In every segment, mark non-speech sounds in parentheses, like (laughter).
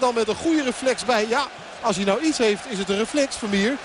Dan met een goede reflex bij. Ja, als hij nou iets heeft is het een reflex, Vermeer.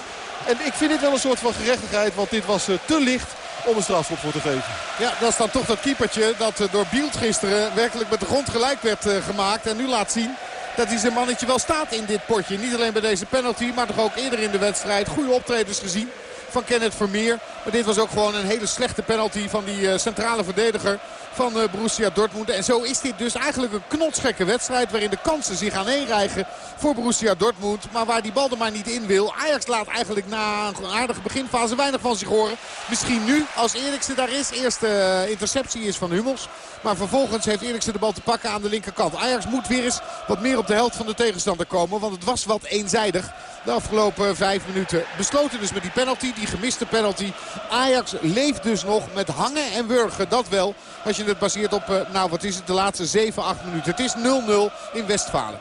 En ik vind dit wel een soort van gerechtigheid. Want dit was te licht om een strafschop voor te geven. Ja, dat is dan toch dat keepertje dat door Bielt gisteren werkelijk met de grond gelijk werd gemaakt. En nu laat zien dat hij zijn mannetje wel staat in dit potje. Niet alleen bij deze penalty, maar toch ook eerder in de wedstrijd. Goede optredens gezien van Kenneth Vermeer. Maar dit was ook gewoon een hele slechte penalty van die centrale verdediger van uh, Borussia Dortmund. En zo is dit dus eigenlijk een knotsgekke wedstrijd waarin de kansen zich aaneenrijgen voor Borussia Dortmund. Maar waar die bal er maar niet in wil. Ajax laat eigenlijk na een aardige beginfase weinig van zich horen. Misschien nu als Eriksen daar is. Eerste uh, interceptie is van Hummels. Maar vervolgens heeft Eriksen de bal te pakken aan de linkerkant. Ajax moet weer eens wat meer op de helft van de tegenstander komen. Want het was wat eenzijdig de afgelopen vijf minuten. Besloten dus met die penalty, die gemiste penalty. Ajax leeft dus nog met hangen en wurgen. Dat wel, als je het baseert op, nou wat is het, de laatste 7, 8 minuten. Het is 0-0 in Westfalen.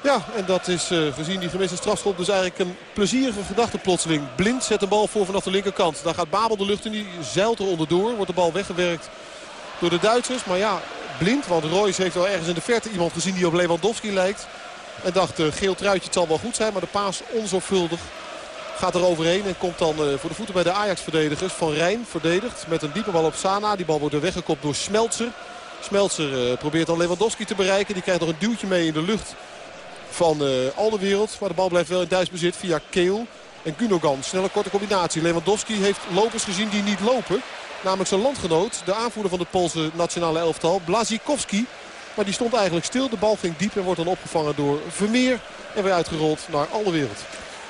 Ja, en dat is uh, gezien die gemiste strafschop dus eigenlijk een plezierige gedachte plotseling. Blind zet de bal voor vanaf de linkerkant. Daar gaat Babel de lucht in, die zeilt er onderdoor. Wordt de bal weggewerkt door de Duitsers. Maar ja, blind, want Royce heeft wel ergens in de verte iemand gezien die op Lewandowski lijkt. En dacht, uh, geel truitje, het zal wel goed zijn. Maar de paas onzorgvuldig gaat er overheen en komt dan uh, voor de voeten bij de Ajax-verdedigers. Van Rijn verdedigt met een diepe bal op Sana. Die bal wordt er weggekopt door Smeltzer. Smeltzer uh, probeert dan Lewandowski te bereiken. Die krijgt nog een duwtje mee in de lucht van uh, Alderwereld. Maar de bal blijft wel in Duits bezit via Keel en Gunogan. Snelle korte combinatie. Lewandowski heeft lopers gezien die niet lopen. Namelijk zijn landgenoot, de aanvoerder van de Poolse nationale elftal, Blazikowski. Maar die stond eigenlijk stil. De bal ging diep en wordt dan opgevangen door Vermeer. En weer uitgerold naar Alderwereld.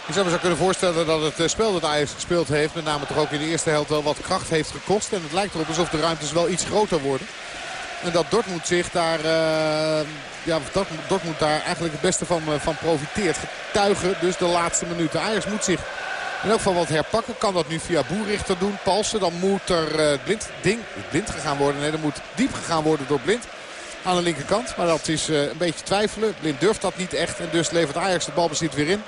Ik zou me zo kunnen voorstellen dat het spel dat Ajax gespeeld heeft... met name toch ook in de eerste helft wel wat kracht heeft gekost. En het lijkt erop alsof de ruimtes wel iets groter worden. En dat Dortmund zich daar, uh, ja, Dortmund daar eigenlijk het beste van, uh, van profiteert. Getuigen dus de laatste minuten. Ajax moet zich in elk geval wat herpakken. Kan dat nu via Boerrichter doen. Palsen, dan moet er uh, blind, ding, blind gegaan worden. Nee, dan moet diep gegaan worden door Blind. Aan de linkerkant. Maar dat is een beetje twijfelen. Blind durft dat niet echt. En dus levert Ajax de balbezit weer in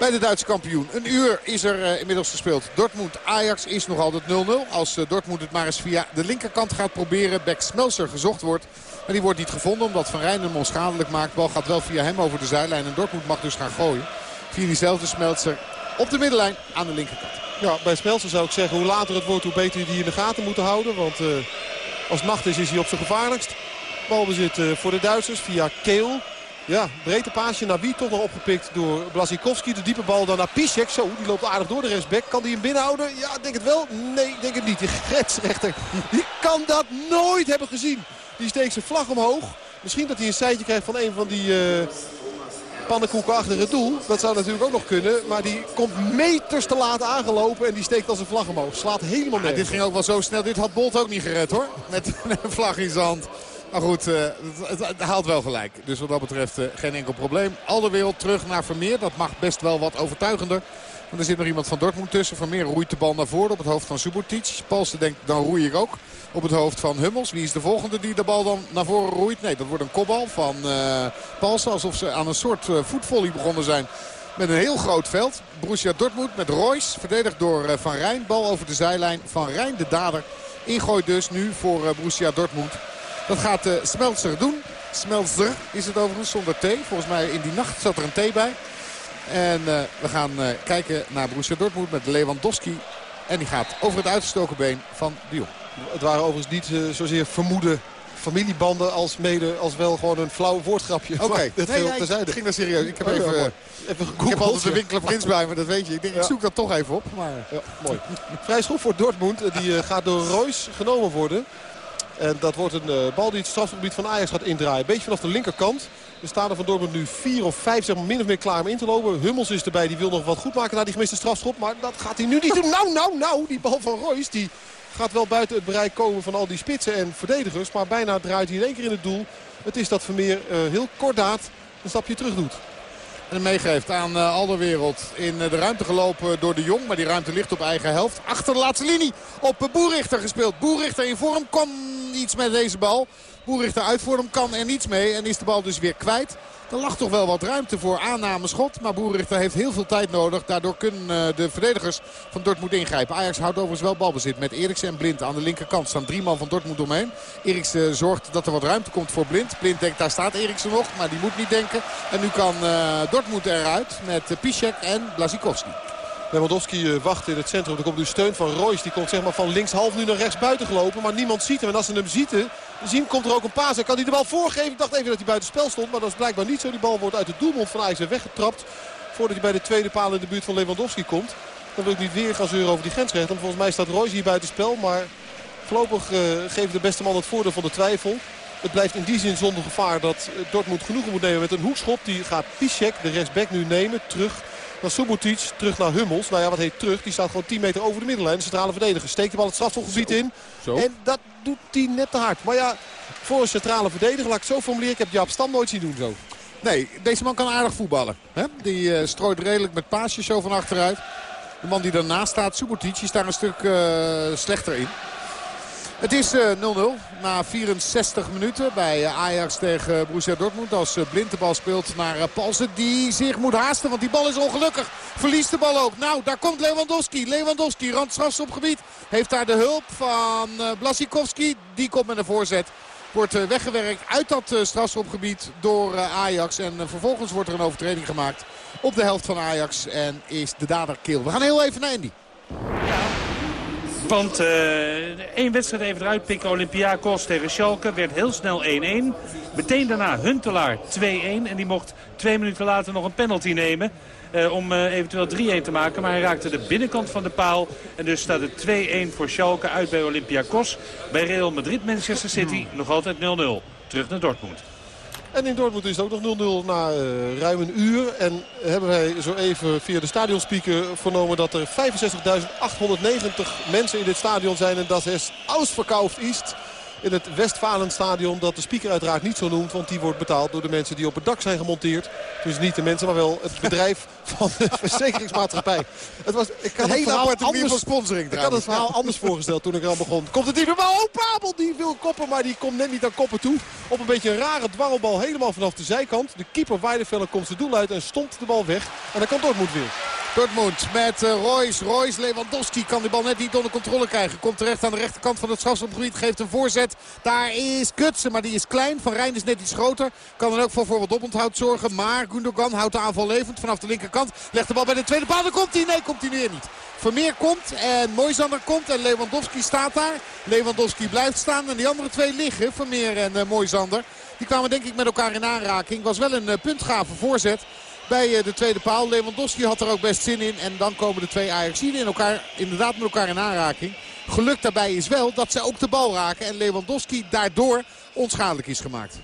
bij de Duitse kampioen. Een uur is er uh, inmiddels gespeeld. Dortmund-Ajax is nog altijd 0-0. Als uh, Dortmund het maar eens via de linkerkant gaat proberen. Beck Smelser gezocht wordt. Maar die wordt niet gevonden omdat Van Rijn hem onschadelijk maakt. Bal gaat wel via hem over de zijlijn. En Dortmund mag dus gaan gooien. Via diezelfde Smelser op de middenlijn aan de linkerkant. Ja, bij Smelser zou ik zeggen hoe later het wordt hoe beter hij die in de gaten moeten houden. Want uh, als nacht is, is hij op zijn gevaarlijkst. Balbezit voor de Duitsers via Keel. Ja, breedte paasje naar wie toch nog opgepikt door Blazikowski. De diepe bal dan naar Piszek. Zo, die loopt aardig door de rechtsback. Kan die hem binnenhouden? Ja, denk het wel. Nee, denk het niet. Die (laughs) grensrechter, die kan dat nooit hebben gezien. Die steekt zijn vlag omhoog. Misschien dat hij een seintje krijgt van een van die uh, pannenkoeken achter het doel. Dat zou natuurlijk ook nog kunnen. Maar die komt meters te laat aangelopen en die steekt als een vlag omhoog. Slaat helemaal. Ja, dit ging ook wel zo snel. Dit had Bolt ook niet gered hoor. Met (laughs) een vlag in zijn hand. Maar goed, uh, het, haalt wel gelijk. Dus wat dat betreft uh, geen enkel probleem. Al de wereld terug naar Vermeer. Dat mag best wel wat overtuigender. Want er zit nog iemand van Dortmund tussen. Vermeer roeit de bal naar voren op het hoofd van Subotic. Palsen denkt, dan roei ik ook op het hoofd van Hummels. Wie is de volgende die de bal dan naar voren roeit? Nee, dat wordt een kopbal van uh, Palsen. Alsof ze aan een soort voetvolley begonnen zijn. Met een heel groot veld. Borussia Dortmund met Royce. Verdedigd door Van Rijn. Bal over de zijlijn. Van Rijn de dader. Ingooit dus nu voor Borussia Dortmund. Dat gaat uh, Smeltzer doen. Smeltzer is het overigens zonder T. Volgens mij in die nacht zat er een T bij. En uh, we gaan uh, kijken naar Borussia Dortmund met Lewandowski. En die gaat over het uitgestoken been van de Jong. Het waren overigens niet zozeer vermoeden familiebanden als mede als wel gewoon een flauw woordgrapje. Oké, okay. dat nee, nee, het ging wel serieus. Ik heb, oh, even, ja, even ik heb altijd de winkel Prins bij me, dat weet je. Ik, denk, ja. ik zoek dat toch even op. Maar... Ja, mooi. Vrij schop voor Dortmund. Die gaat door Royce genomen worden. En dat wordt een uh, bal die het strafgebied van Ajax gaat indraaien. Beetje vanaf de linkerkant. Er staan er van Dortmund nu vier of vijf zeg maar, min of meer klaar om in te lopen. Hummels is erbij, die wil nog wat goed maken na die gemiste strafschop. Maar dat gaat hij nu niet doen. Nou, nou, nou, die bal van Royce die gaat wel buiten het bereik komen van al die spitsen en verdedigers. Maar bijna draait hij in één keer in het doel. Het is dat Vermeer uh, heel kordaat een stapje terug doet. En meegeeft aan uh, Alderwereld in de ruimte gelopen door de Jong. Maar die ruimte ligt op eigen helft. Achter de laatste linie op Boerichter gespeeld. Boerichter in vorm. Kom iets met deze bal. Boerichter uitvoert hem, kan er niets mee en is de bal dus weer kwijt. Er lag toch wel wat ruimte voor aanname schot. Maar Boerichter heeft heel veel tijd nodig. Daardoor kunnen eh, de verdedigers van Dortmund ingrijpen. Ajax houdt overigens wel balbezit met Eriksen en Blind. Aan de linkerkant staan drie man van Dortmund omheen. Eriksen zorgt dat er wat ruimte komt voor Blind. Blind denkt daar staat Eriksen nog. Maar die moet niet denken. En nu kan uh, Dortmund eruit met Piszek en Blazikowski. Lewandowski eh, wacht in het centrum. Er komt nu steun van Royce. Die komt zeg maar van links half nu naar rechts buiten gelopen. Maar niemand ziet hem. En als ze hem zieten, zien komt er ook een paas. En kan hij de bal voorgeven. Ik dacht even dat hij buiten spel stond. Maar dat is blijkbaar niet zo. Die bal wordt uit het doelmond van Ajax weggetrapt. Voordat hij bij de tweede paal in de buurt van Lewandowski komt. Dan wil ik niet weer gaan zeuren over die grensrechter. Volgens mij staat Royce hier buiten spel. Maar voorlopig uh, geeft de beste man het voordeel van de twijfel. Het blijft in die zin zonder gevaar dat Dortmund genoegen moet nemen met een hoekschop. Die gaat Piszek, de rechtsback, nu nemen. Terug naar Subotic, terug naar Hummels. Nou ja, wat heet terug? Die staat gewoon 10 meter over de middenlijn. De centrale verdediger steekt de bal het strafschopgebied in. Zo. En dat doet hij net te hard. Maar ja, voor een centrale verdediger, laat ik het zo formuleren. Ik heb Jaap Stam nooit zien doen zo. Nee, deze man kan aardig voetballen. Hè? Die uh, strooit redelijk met paasjes zo van achteruit. De man die daarnaast staat, Subotic, is daar een stuk uh, slechter in. Het is 0-0 uh, na 64 minuten bij Ajax tegen Borussia Dortmund. Als Blind de bal speelt naar Palsen die zich moet haasten. Want die bal is ongelukkig. Verliest de bal ook. Nou, daar komt Lewandowski. Lewandowski, gebied. Heeft daar de hulp van Blasikowski. Die komt met een voorzet. Wordt weggewerkt uit dat strafschopgebied door Ajax. En vervolgens wordt er een overtreding gemaakt op de helft van Ajax. En is de dader kill. We gaan heel even naar Andy. Want uh, één wedstrijd even eruit pikken. Olympiakos tegen Schalke werd heel snel 1-1. Meteen daarna Huntelaar 2-1. En die mocht twee minuten later nog een penalty nemen. Uh, om uh, eventueel 3-1 te maken. Maar hij raakte de binnenkant van de paal. En dus staat het 2-1 voor Schalke uit bij Olympiakos. Bij Real Madrid Manchester City nog altijd 0-0. Terug naar Dortmund. En in Dortmund is het ook nog 0-0 na uh, ruim een uur. En hebben wij zo even via de stadionspeaker vernomen dat er 65.890 mensen in dit stadion zijn. En dat is ausverkauft is in het Westfalenstadion. Dat de speaker uiteraard niet zo noemt. Want die wordt betaald door de mensen die op het dak zijn gemonteerd. Dus niet de mensen, maar wel het bedrijf van de verzekeringsmaatschappij. Het was, ik had een aparte anders, van sponsoring Ik had het verhaal anders voorgesteld toen ik er al begon. Komt het diepe bal. Oh, Pabel die wil koppen, maar die komt net niet aan koppen toe. Op een beetje een rare dwangelbal helemaal vanaf de zijkant. De keeper Weideveller komt zijn doel uit en stond de bal weg. En dan kan Dortmund weer. Dortmund met uh, Royce. Royce Lewandowski kan de bal net niet onder controle krijgen. Komt terecht aan de rechterkant van het strafschopgebied. Geeft een voorzet. Daar is Kutsen, maar die is klein. Van Rijn is net iets groter. Kan dan ook voor wat oponthoud zorgen. Maar Gundogan houdt de aanval levend vanaf de linkerkant. Legt de bal bij de tweede paal. Dan komt hij. Nee, komt hij weer niet. Vermeer komt en Moisander komt en Lewandowski staat daar. Lewandowski blijft staan en die andere twee liggen. Vermeer en uh. Die kwamen denk ik met elkaar in aanraking. Was wel een uh, puntgave voorzet bij eh, de tweede paal. Lewandowski had er ook best zin in. En dan komen de twee Ajaxiden in elkaar, inderdaad met elkaar in aanraking. Geluk daarbij is wel dat ze ook de bal raken. En Lewandowski daardoor onschadelijk is gemaakt.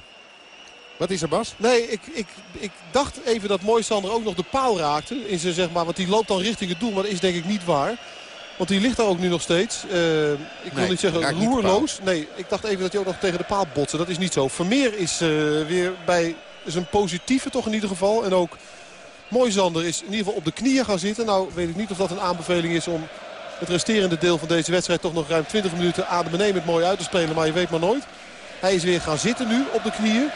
Wat is er Bas? Nee, ik, ik, ik dacht even dat Moisander ook nog de paal raakte. In zijn, zeg maar, want die loopt dan richting het doel. Maar dat is denk ik niet waar. Want die ligt daar ook nu nog steeds. Uh, ik wil niet zeggen roerloos. Nee, ik dacht even dat hij ook nog tegen de paal botsen. Dat is niet zo. Vermeer is uh, weer bij zijn positieve toch in ieder geval. En ook Moisander is in ieder geval op de knieën gaan zitten. Nou weet ik niet of dat een aanbeveling is om het resterende deel van deze wedstrijd toch nog ruim 20 minuten ademen nemen mooi uit te spelen. Maar je weet maar nooit. Hij is weer gaan zitten nu op de knieën.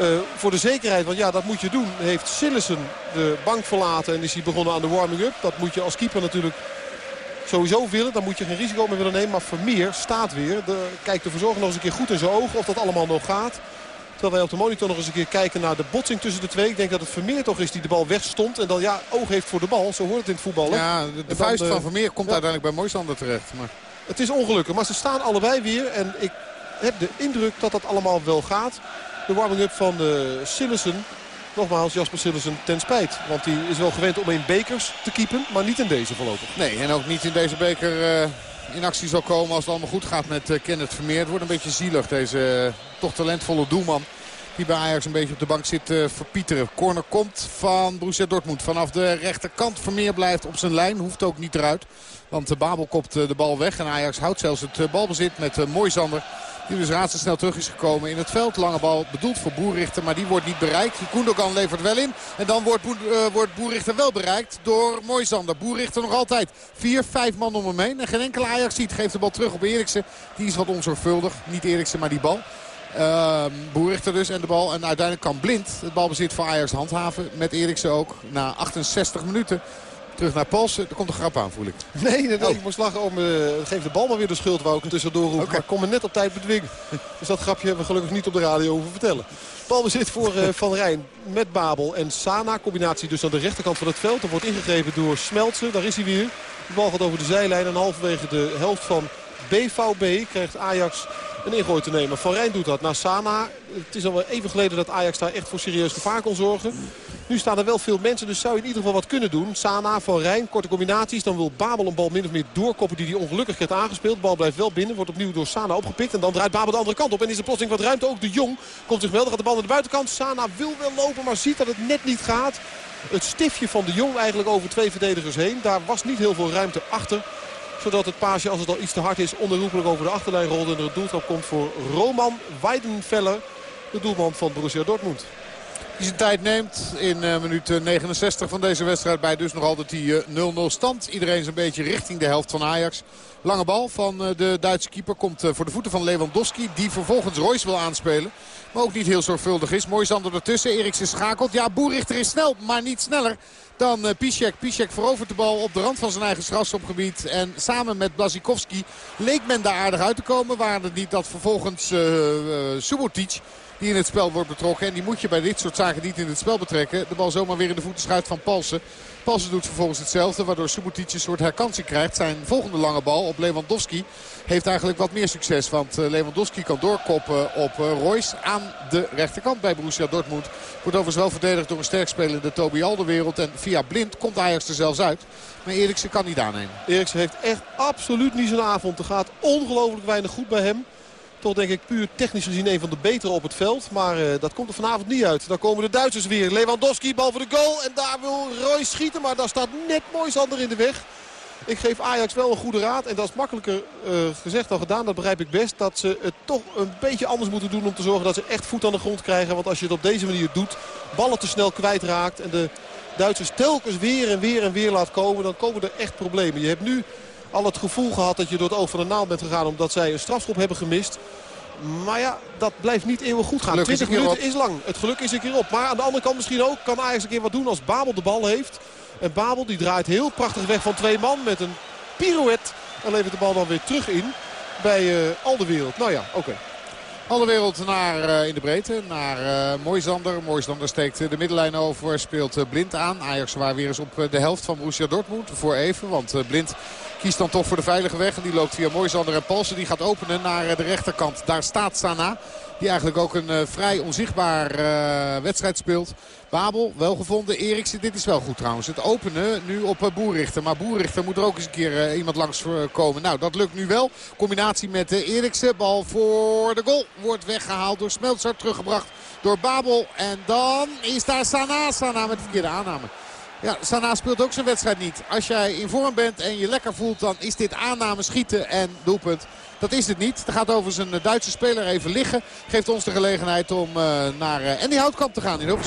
Uh, voor de zekerheid, want ja, dat moet je doen. Heeft Sillessen de bank verlaten en is hij begonnen aan de warming-up. Dat moet je als keeper natuurlijk sowieso willen. Dan moet je geen risico meer willen nemen. Maar Vermeer staat weer. De, kijkt de verzorger nog eens een keer goed in zijn ogen of dat allemaal nog gaat. Terwijl wij op de monitor nog eens een keer kijken naar de botsing tussen de twee. Ik denk dat het Vermeer toch is die de bal wegstond. En dan ja, oog heeft voor de bal. Zo hoort het in het voetballen. Ja, de, vuist van Vermeer komt uiteindelijk bij Moisander terecht. Maar... Het is ongelukkig. Maar ze staan allebei weer. En ik heb de indruk dat dat allemaal wel gaat. De warming-up van de Sillessen. Nogmaals, Jasper Sillessen ten spijt. Want hij is wel gewend om in bekers te keepen. Maar niet in deze voorlopig. Nee, en ook niet in deze beker... Uh in actie zal komen als het allemaal goed gaat met uh, Kenneth Vermeer. Het wordt een beetje zielig deze toch talentvolle doelman. Die bij Ajax een beetje op de bank zit verpieteren. Corner komt van Borussia Dortmund. Vanaf de rechterkant Vermeer blijft op zijn lijn. Hoeft ook niet eruit. Want de Babel kopt de bal weg. En Ajax houdt zelfs het balbezit met Moisander. Die dus razendsnel terug is gekomen in het veld. Lange bal bedoeld voor Boerrichter, maar die wordt niet bereikt. Koendogan levert wel in. En dan wordt, wordt Boerrichter wel bereikt door Moisander. Boerrichter nog altijd. Vier, vijf man om hem heen. En geen enkele Ajax ziet. Geeft de bal terug op Eriksen. Die is wat onzorgvuldig. Niet Eriksen, maar die bal. Uh, Boerichter dus en de bal. En uiteindelijk kan Blind het balbezit voor Ajax handhaven. Met Eriksen ook na 68 minuten. Terug naar Polsen. Er komt een grap aan, voel ik. (laughs) Nee, nee, nee oh. ik moest lachen om... Uh, geef de bal maar weer de schuld, wou ik er tussendoor roepen. Okay. Maar kom net op tijd bedwingen. (laughs) Dus dat grapje hebben we gelukkig niet op de radio hoeven vertellen. Balbezit voor uh, Van Rijn met Babel en Sana. Combinatie dus aan de rechterkant van het veld. Er wordt ingegrepen door Smeltsen. Daar is hij weer. De bal gaat over de zijlijn. En halverwege de helft van BVB krijgt Ajax een ingooi te nemen. Van Rijn doet dat naar Sana. Het is alweer even geleden dat Ajax daar echt voor serieus gevaar kon zorgen. Nu staan er wel veel mensen, dus zou je in ieder geval wat kunnen doen. Sana, Van Rijn, korte combinaties. Dan wil Babel een bal min of meer doorkoppen die hij ongelukkig heeft aangespeeld. Bal blijft wel binnen, wordt opnieuw door Sana opgepikt. En dan draait Babel de andere kant op. En is er plotseling wat ruimte. Ook de Jong komt zich melden, gaat de bal naar de buitenkant. Sana wil wel lopen, maar ziet dat het net niet gaat. Het stiftje van de Jong eigenlijk over twee verdedigers heen. Daar was niet heel veel ruimte achter zodat het paasje, als het al iets te hard is, onherroepelijk over de achterlijn rolde. En er het doeltrap komt voor Roman Weidenfeller, de doelman van Borussia Dortmund. Die zijn tijd neemt in uh, minuut 69 van deze wedstrijd. Bij dus nog altijd die 0-0 uh, stand. Iedereen is een beetje richting de helft van Ajax. Lange bal van de Duitse keeper komt voor de voeten van Lewandowski. Die vervolgens Royce wil aanspelen. Maar ook niet heel zorgvuldig is. Mooi Zander ertussen. Eriksen schakelt. Ja, Boerichter is snel, maar niet sneller dan Piszek. Piszek verovert de bal op de rand van zijn eigen strafschopgebied. En samen met Blazikowski leek men daar aardig uit te komen. Waar het niet dat vervolgens Subotic die in het spel wordt betrokken. En die moet je bij dit soort zaken niet in het spel betrekken. De bal zomaar weer in de voeten schuift van Palsen. Palsen doet vervolgens hetzelfde. Waardoor Subotic een soort herkansing krijgt. Zijn volgende lange bal op Lewandowski heeft eigenlijk wat meer succes. Want eh, Lewandowski kan doorkoppen op eh, Royce aan de rechterkant bij Borussia Dortmund. Wordt overigens wel verdedigd door een sterk spelende Toby Alderwereld. En via Blind komt Ajax er zelfs uit. Maar Eriksen kan niet aannemen. Eriksen heeft echt absoluut niet zijn avond. Er gaat ongelooflijk weinig goed bij hem. Toch denk ik puur technisch gezien een van de betere op het veld. Maar uh, dat komt er vanavond niet uit. Dan komen de Duitsers weer. Lewandowski, bal voor de goal. En daar wil Roy schieten. Maar daar staat net mooi Sander in de weg. Ik geef Ajax wel een goede raad. En dat is makkelijker uh, gezegd dan gedaan. Dat begrijp ik best. Dat ze het toch een beetje anders moeten doen om te zorgen dat ze echt voet aan de grond krijgen. Want als je het op deze manier doet, ballen te snel kwijtraakt. En de Duitsers telkens weer en weer en weer laat komen. Dan komen er echt problemen. Je hebt nu al het gevoel gehad dat je door het oog van de naald bent gegaan. Omdat zij een strafschop hebben gemist. Maar ja, dat blijft niet eeuwig goed gaan. 20 minuten is lang. Het geluk is een keer op. Maar aan de andere kant misschien ook kan Ajax een keer wat doen als Babel de bal heeft. En Babel die draait heel prachtig weg van twee man met een pirouette. En levert de bal dan weer terug in bij uh, al de wereld. Nou ja, oké. Okay. Alle wereld naar, uh, in de breedte, naar uh, Moisander. Moisander steekt de middenlijn over, speelt Blind aan. Ajax waar weer eens op de helft van Borussia Dortmund. Voor even, want Blind kiest dan toch voor de veilige weg. En die loopt via Moisander en Palsen. Die gaat openen naar de rechterkant. Daar staat Sana. Die eigenlijk ook een uh, vrij onzichtbaar uh, wedstrijd speelt. Babel, wel gevonden. Eriksen, dit is wel goed trouwens. Het openen nu op uh, Boerrichter. Maar Boerrichter moet er ook eens een keer iemand langs komen. Nou, dat lukt nu wel. Combinatie met Eriksen. Bal voor de goal. Wordt weggehaald door Smeltzer. Teruggebracht door Babel. En dan is daar Sana. Sana met de verkeerde aanname. Ja, Sana speelt ook zijn wedstrijd niet. Als jij in vorm bent en je lekker voelt, dan is dit aanname, schieten en doelpunt. Dat is het niet. Er gaat over zijn Duitse speler even liggen. Geeft ons de gelegenheid om uh, naar uh, Andy Houtkamp te gaan in.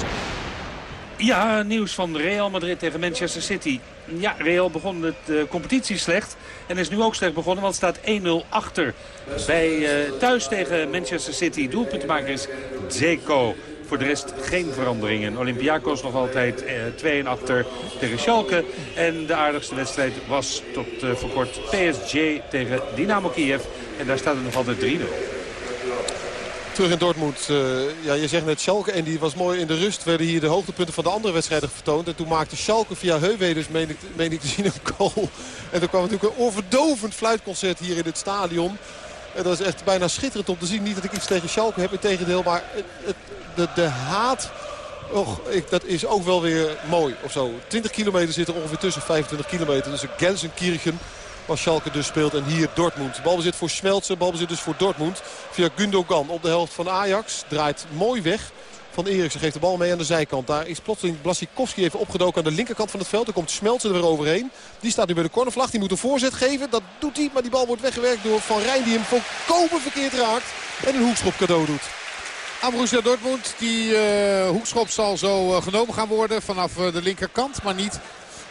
Ja, nieuws van Real Madrid tegen Manchester City. Ja, Real begon de uh, competitie slecht. En is nu ook slecht begonnen, want staat 1-0 achter. Bij thuis tegen Manchester City. Doelpuntenmaker is Zeko. Voor de rest geen veranderingen. Olympiakos nog altijd eh, 2-1 achter tegen Schalke. En de aardigste wedstrijd was tot uh, voor kort PSG tegen Dynamo Kiev. En daar staat het nog altijd 3-0. Terug in Dortmund. Uh, ja, je zegt net Schalke en die was mooi in de rust. Werden hier de hoogtepunten van de andere wedstrijden vertoond. En toen maakte Schalke via Heuweders, meen ik, meen ik te zien, een goal. En er kwam natuurlijk een onverdovend fluitconcert hier in het stadion. En dat is echt bijna schitterend om te zien. Niet dat ik iets tegen Schalke heb, in tegendeel. Maar het, het, de, de haat, och, ik, dat is ook wel weer mooi of zo. 20 kilometer zit er ongeveer tussen, 25 kilometer. Dus Gelsenkirchen, waar Schalke dus speelt. En hier Dortmund. Balbezit voor Schmelzer, balbezit dus voor Dortmund. Via Gundogan op de helft van Ajax. Draait mooi weg van Eriksen geeft de bal mee aan de zijkant. Daar is plotseling Blasikowski even opgedoken aan de linkerkant van het veld. Er komt Smeltzer er weer overheen. Die staat nu bij de cornervlag. Die moet een voorzet geven. Dat doet hij. Maar die bal wordt weggewerkt door Van Rijn. Die hem volkomen verkeerd raakt. En een hoekschop cadeau doet. Aan Dortmund. Die uh, hoekschop zal zo uh, genomen gaan worden vanaf uh, de linkerkant. Maar niet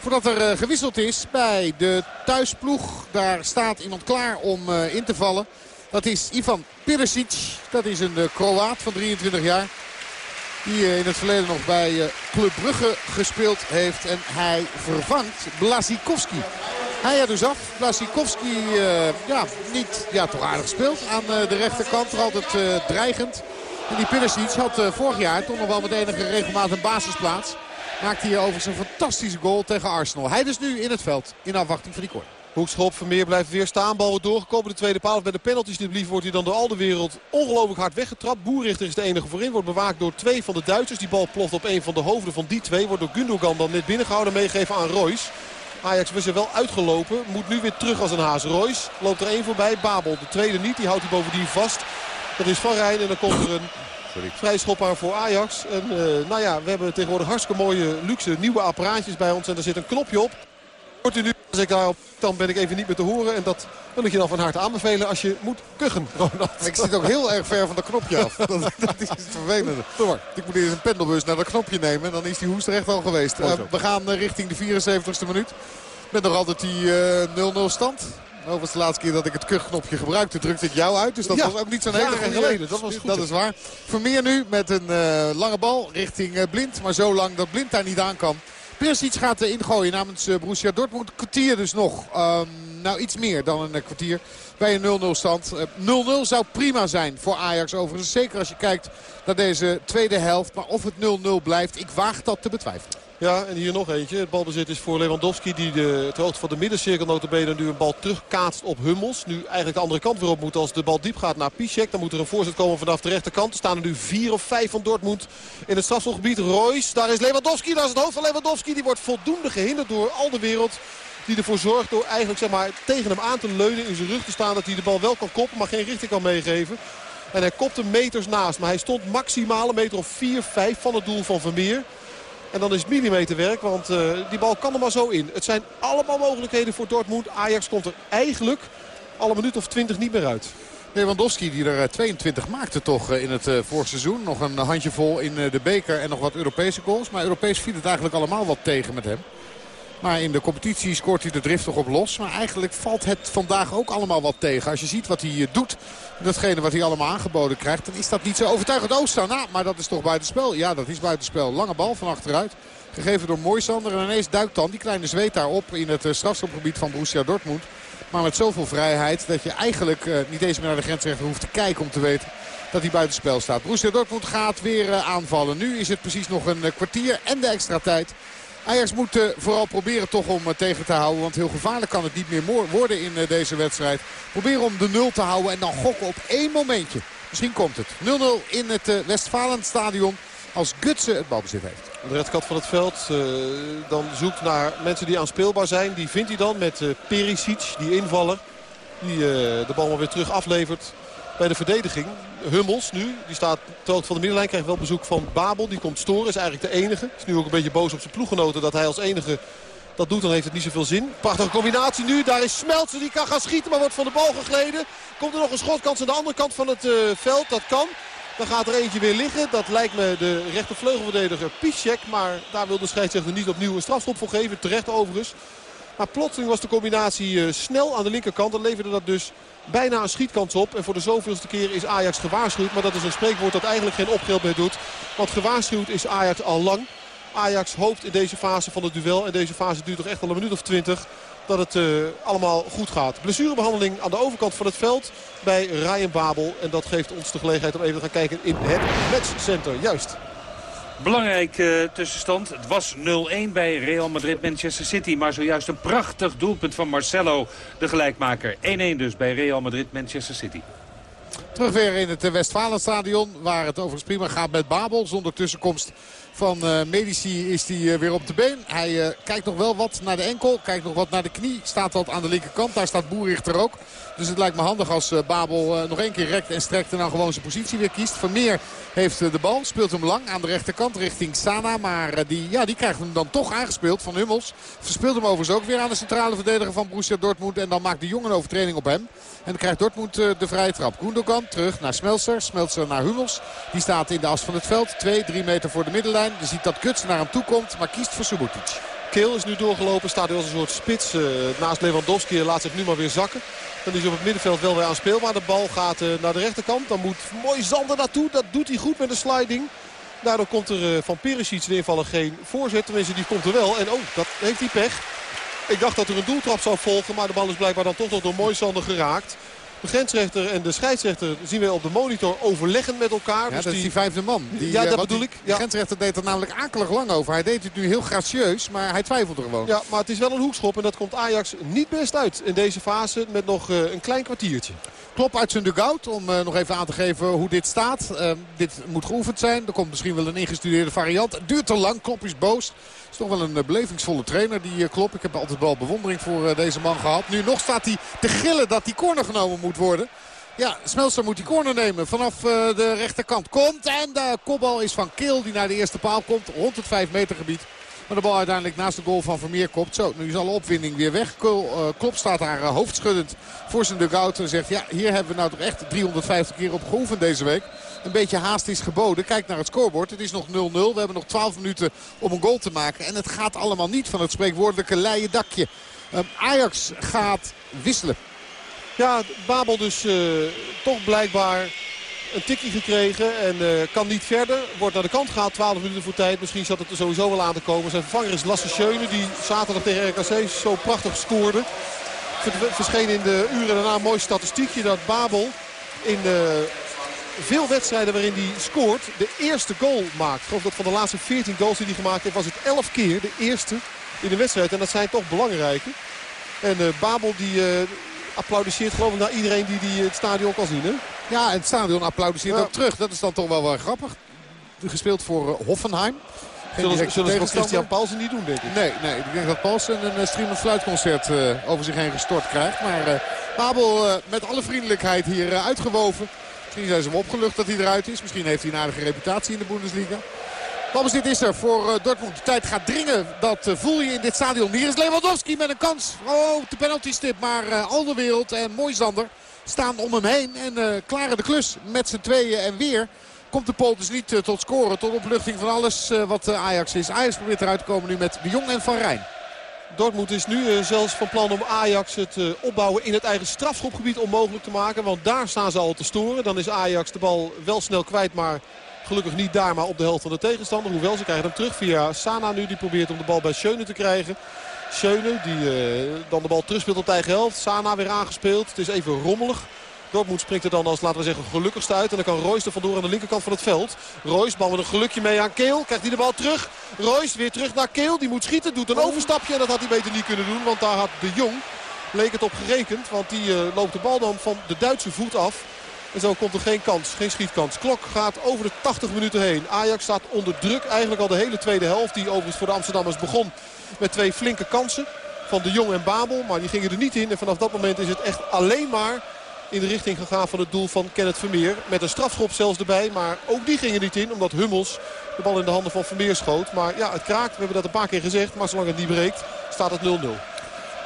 voordat er gewisseld is bij de thuisploeg. Daar staat iemand klaar om in te vallen. Dat is Ivan Perisic. Dat is een Kroaat van 23 jaar. Die in het verleden nog bij Club Brugge gespeeld heeft. En hij vervangt Blazikowski. Hij er dus af. Blazikowski ja, niet ja, toch aardig gespeeld aan de rechterkant. Er altijd dreigend. En die Perisic had vorig jaar toch nog wel met enige regelmaat een basisplaats. Maakt hij overigens een fantastische goal tegen Arsenal. Hij dus nu in het veld in afwachting van die corner. Hoekschop, Vermeer blijft weer staan. Bal wordt doorgekomen. De tweede paal bij de penalties. Lief wordt hij dan door al de wereld ongelooflijk hard weggetrapt. Boerrichter is de enige voorin. Wordt bewaakt door twee van de Duitsers. Die bal ploft op een van de hoofden van die twee. Wordt door Gundogan dan net binnengehouden. Meegeven aan Royce. Ajax was er wel uitgelopen. Moet nu weer terug als een haas. Royce loopt er één voorbij. Babel de tweede niet. Die houdt hij bovendien vast. Dat is Van Rijn. En dan komt er een Sorry. Vrij schop aan voor Ajax. En uh, nou ja, we hebben tegenwoordig hartstikke mooie luxe nieuwe apparaatjes bij ons. En er zit een knopje op. Wordt u nu, als ik daarop, dan ben ik even niet meer te horen. En dat wil ik je dan van harte aanbevelen als je moet kuchen, (laughs) Ronald. Ik zit ook heel erg ver van dat knopje af. (laughs) Dat, dat is het vervelende. Ik moet eerst een pendelbus naar dat knopje nemen. En dan is die hoest er echt al geweest. Uh, we gaan uh, richting de 74ste minuut. Met nog altijd die 0-0 stand. Overigens de laatste keer dat ik het kuchknopje gebruikte drukte ik jou uit. Dus dat was ook niet zo'n hele geleden. Dat, was goed, dat is waar. Vermeer nu met een uh, lange bal richting uh, Blind. Maar zo lang dat Blind daar niet aan kan. Persic gaat ingooien namens uh, Borussia Dortmund. Kwartier dus nog. Um, nou iets meer dan een kwartier bij een 0-0 stand. 0-0 zou prima zijn voor Ajax overigens. Zeker als je kijkt naar deze tweede helft. Maar of het 0-0 blijft, ik waag dat te betwijfelen. Ja, en hier nog eentje. Het balbezit is voor Lewandowski die de, het hoogte van de middencirkel notabene nu een bal terugkaatst op Hummels. Nu eigenlijk de andere kant weer op moet als de bal diep gaat naar Piszek. Dan moet er een voorzet komen vanaf de rechterkant. Er staan er nu vier of vijf van Dortmund in het strafschopgebied. Royce, daar is Lewandowski, daar is het hoofd van Lewandowski. Die wordt voldoende gehinderd door al de wereld. Die ervoor zorgt door eigenlijk zeg maar, tegen hem aan te leunen, in zijn rug te staan. Dat hij de bal wel kan koppen, maar geen richting kan meegeven. En hij kopt hem meters naast. Maar hij stond maximaal een meter of 4, 5 van het doel van Vermeer. En dan is het millimeterwerk, want uh, die bal kan er maar zo in. Het zijn allemaal mogelijkheden voor Dortmund. Ajax komt er eigenlijk alle minuut of 20 niet meer uit. Lewandowski die er 22 eh, maakte toch eh, in het vorig seizoen. Nog een handjevol in de beker en nog wat Europese goals. Maar Europees viel het eigenlijk allemaal wat tegen met hem. Maar in de competitie scoort hij er driftig op los. Maar eigenlijk valt het vandaag ook allemaal wat tegen. Als je ziet wat hij doet, datgene wat hij allemaal aangeboden krijgt... dan is dat niet zo overtuigend. Oh, staan, nou, maar dat is toch buitenspel? Ja, dat is buitenspel. Lange bal van achteruit. Gegeven door Moisander. En ineens duikt dan die kleine zweet daarop in het eh, strafschopgebied van Borussia Dortmund. Maar met zoveel vrijheid dat je eigenlijk uh, niet eens meer naar de grensrechter hoeft te kijken om te weten dat hij buitenspel staat. Borussia Dortmund gaat weer aanvallen. Nu is het precies nog een kwartier en de extra tijd Ajax moet uh, vooral proberen toch om uh, tegen te houden. Want heel gevaarlijk kan het niet meer worden in uh, deze wedstrijd. Proberen om de nul te houden en dan gokken op één momentje. Misschien komt het. 0-0 in het Westfalenstadion als Gutsen het balbezit heeft. De rechterkant van het veld dan zoekt naar mensen die aanspeelbaar zijn. Die vindt hij dan met Perisic, die invaller. Die de bal maar weer terug aflevert bij de verdediging. Hummels nu, die staat te van de middenlijn, krijgt wel bezoek van Babel. Die komt storen, is eigenlijk de enige. Is nu ook een beetje boos op zijn ploeggenoten dat hij als enige dat doet. Dan heeft het niet zoveel zin. Prachtige combinatie nu. Daar is Smeltzer die kan gaan schieten, maar wordt van de bal gegleden. Komt er nog een schotkans aan de andere kant van het uh, veld. Dat kan. Dan gaat er eentje weer liggen. Dat lijkt me de rechtervleugelverdediger Piszek. Maar daar wil de scheidsrechter niet opnieuw een strafschop voor geven. Terecht overigens. Maar plotseling was de combinatie uh, snel aan de linkerkant. Dan leverde dat dus bijna een schietkans op. En voor de zoveelste keer is Ajax gewaarschuwd. Maar dat is een spreekwoord dat eigenlijk geen opgeld meer doet. Want gewaarschuwd is Ajax al lang. Ajax hoopt in deze fase van het duel. En deze fase duurt toch echt al een minuut of twintig. Dat het uh, allemaal goed gaat. Blessurebehandeling aan de overkant van het veld bij Ryan Babel. En dat geeft ons de gelegenheid om even te gaan kijken in het matchcenter. Juist. Belangrijke tussenstand. Het was 0-1 bij Real Madrid-Manchester City. Maar zojuist een prachtig doelpunt van Marcelo, de gelijkmaker. 1-1 dus bij Real Madrid-Manchester City. Terug weer in het Westfalenstadion. Waar het overigens prima gaat met Babel. Zonder tussenkomst van uh, Medici is hij uh, weer op de been. Hij uh, kijkt nog wel wat naar de enkel. Kijkt nog wat naar de knie. Staat wat aan de linkerkant. Daar staat Boerichter ook. Dus het lijkt me handig als Babel nog één keer rekt en strekt en dan gewoon zijn positie weer kiest. Vermeer heeft de bal. Speelt hem lang aan de rechterkant richting Sana. Maar die, ja, die krijgt hem dan toch aangespeeld van Hummels. Verspeelt hem overigens ook weer aan de centrale verdediger van Borussia Dortmund. En dan maakt de jongen overtreding op hem. En dan krijgt Dortmund de vrije trap. Gundogan terug naar Smelser. Smelser naar Hummels. Die staat in de as van het veld. 2, 3 meter voor de middenlijn. Je ziet dat Guts naar hem toe komt, maar kiest voor Subotic. Keel is nu doorgelopen. Staat nu als een soort spits naast Lewandowski. Laat zich nu maar weer zakken. Dan is op het middenveld wel weer aanspeelbaar. De bal gaat naar de rechterkant. Dan moet mooi Zander naartoe. Dat doet hij goed met een sliding. Daardoor komt er van Perisic in invallen geen voorzet. Tenminste, die komt er wel. En oh, dat heeft hij pech. Ik dacht dat er een doeltrap zou volgen. Maar de bal is blijkbaar dan toch nog door mooi Zander geraakt. De grensrechter en de scheidsrechter zien we op de monitor overleggen met elkaar. Ja, dus dat die... is die vijfde man. Die, ja, dat bedoel ik. De grensrechter deed er namelijk akelig lang over. Hij deed het nu heel gracieus, maar hij twijfelde gewoon. Ja, maar het is wel een hoekschop en dat komt Ajax niet best uit in deze fase met nog uh, een klein kwartiertje. Klop uit zijn dugout om uh, nog even aan te geven hoe dit staat. Uh, dit moet geoefend zijn. Er komt misschien wel een ingestudeerde variant. Het duurt te lang. Klop is boos is toch wel een eh, belevingsvolle trainer, die eh, Klop. Ik heb altijd wel bewondering voor eh, deze man gehad. Nu nog staat hij te gillen dat die corner genomen moet worden. Ja, Smelser moet die corner nemen vanaf de rechterkant. Komt en de kopbal is van Keel die naar de eerste paal komt. Rond het 5 meter gebied. Maar de bal uiteindelijk naast de goal van Vermeer komt. Zo, nu is alle opwinding weer weg. Klop staat daar hoofdschuddend voor zijn dugout en zegt... ja, hier hebben we nou toch echt 350 keer op geoefend deze week een beetje haast is geboden. Kijk naar het scorebord. Het is nog 0-0. We hebben nog 12 minuten om een goal te maken. En het gaat allemaal niet van het spreekwoordelijke leien dakje. Um, Ajax gaat wisselen. Ja, Babel dus uh, toch blijkbaar een tikje gekregen en uh, kan niet verder. Wordt naar de kant gehaald, 12 minuten voor tijd. Misschien zat het er sowieso wel aan te komen. Zijn vervanger is Lasse Schöne, die zaterdag tegen RKC zo prachtig scoorde. Verscheen in de uren daarna een mooi statistiekje dat Babel in de veel wedstrijden waarin hij scoort de eerste goal maakt. Ik geloof dat van de laatste 14 goals die hij gemaakt heeft was het 11 keer de eerste in de wedstrijd. En dat zijn toch belangrijke. En uh, Babel die uh, applaudisseert geloof ik naar iedereen die, die het stadion kan zien. Hè? Ja, en het stadion applaudisseert ook terug. Dat is dan toch wel wel grappig. Gespeeld voor uh, Hoffenheim. Zullen, zullen ze Christian Paulsen niet doen, denk ik? Nee, nee ik denk dat Paulsen een uh, streamend fluitconcert uh, over zich heen gestort krijgt. Maar uh, Babel met alle vriendelijkheid hier uitgewoven. Misschien zijn ze hem opgelucht dat hij eruit is. Misschien heeft hij een aardige reputatie in de Bundesliga. dit is er voor Dortmund. De tijd gaat dringen. Dat voel je in dit stadion. Hier is Lewandowski met een kans. Oh, de penalty stip. Maar al de wereld en Moisander staan om hem heen. En klaren de klus met z'n tweeën. En weer komt de Pool dus niet tot scoren. Tot opluchting van alles wat Ajax is. Ajax probeert eruit te komen nu met de Jong en Van Rijn. Dortmund is nu uh, zelfs van plan om Ajax het uh, opbouwen in het eigen strafschopgebied onmogelijk te maken. Want daar staan ze al te storen. Dan is Ajax de bal wel snel kwijt, maar gelukkig niet daar, maar op de helft van de tegenstander. Hoewel ze krijgen hem terug via Sana nu. Die probeert om de bal bij Schöne te krijgen. Schöne die uh, dan de bal terugspeelt op de eigen helft. Sana weer aangespeeld. Het is even rommelig. Dortmund springt er dan als, laten we zeggen, gelukkigste uit. En dan kan Royce er vandoor aan de linkerkant van het veld. Royce, bal met een gelukje mee aan Keel. Krijgt hij de bal terug. Royce weer terug naar Keel. Die moet schieten, doet een overstapje. En dat had hij beter niet kunnen doen, want daar had de Jong leek het op gerekend. Want die uh, loopt de bal dan van de Duitse voet af. En zo komt er geen kans, geen schietkans. Klok gaat over de 80 minuten heen. Ajax staat onder druk eigenlijk al de hele tweede helft. Die overigens voor de Amsterdammers begon met twee flinke kansen. Van de Jong en Babel. Maar die gingen er niet in. En vanaf dat moment is het echt alleen maar in de richting gegaan van het doel van Kenneth Vermeer. Met een strafschop zelfs erbij. Maar ook die gingen niet in. Omdat Hummels de bal in de handen van Vermeer schoot. Maar ja, het kraakt. We hebben dat een paar keer gezegd. Maar zolang het niet breekt, staat het 0-0.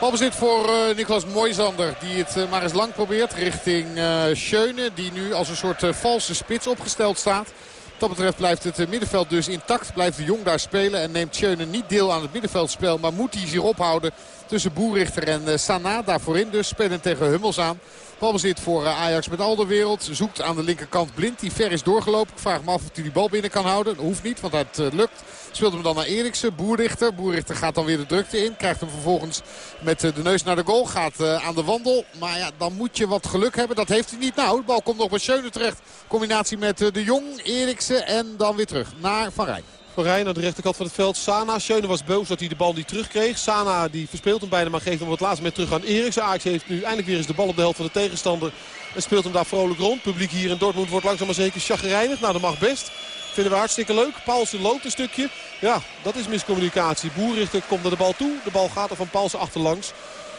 Balbezit voor uh, Niklas Moisander. Die het uh, maar eens lang probeert richting uh, Schöne. Die nu als een soort valse spits opgesteld staat. Dat betreft blijft het middenveld dus intact. Blijft de Jong daar spelen. En neemt Schöne niet deel aan het middenveldspel. Maar moet hij zich ophouden tussen Boerichter en Sana. Daarvoor in dus. Spelen tegen Hummels aan. Balbezit voor eh, Ajax met Alderwereld. Zoekt aan de linkerkant Blind die ver is doorgelopen. Ik vraag me af of hij die bal binnen kan houden. Dat hoeft niet, want dat eh, lukt. Speelt hem dan naar Eriksen. Boerrichter. Boerrichter gaat dan weer de drukte in. Krijgt hem vervolgens met eh, de neus naar de goal. Gaat aan de wandel. Maar ja, dan moet je wat geluk hebben. Dat heeft hij niet. Nou, de bal komt nog bij Schöne terecht. Combinatie met de Jong, Eriksen en dan weer terug naar Van Rijn. Van Rijn aan de rechterkant van het veld. Sana. Schöne was boos dat hij de bal niet terugkreeg. Sana die verspeelt hem bijna maar geeft hem op het laatste moment terug aan Eriksen. Ajax heeft nu eindelijk weer eens de bal op de helft van de tegenstander. En speelt hem daar vrolijk rond. Publiek hier in Dortmund wordt langzaam maar zeker chagrijnig. Nou dat mag best. Vinden we hartstikke leuk. Paulsen loopt een stukje. Ja, dat is miscommunicatie. Boerrichter komt naar de bal toe. De bal gaat er van Paulsen achterlangs.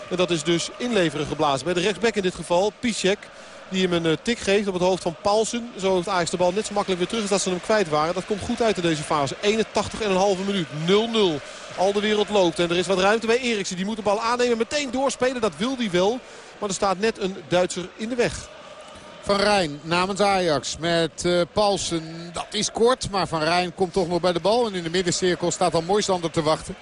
En dat is dus inleveren geblazen. Bij de rechtsback in dit geval, Piszek. Die hem een eh, tik geeft op het hoofd van Paulsen. Zo heeft Ajax de bal net zo makkelijk weer terug als dat ze hem kwijt waren. Dat komt goed uit in deze fase. 81,5 minuut. 0-0. Al de wereld loopt. En er is wat ruimte bij Eriksen. Die moet de bal aannemen. Meteen doorspelen. Dat wil hij wel. Maar er staat net een Duitser in de weg. Van Rijn namens Ajax met uh, Paulsen. Dat is kort, maar Van Rijn komt toch nog bij de bal. En in de middencirkel staat al Moisander te wachten.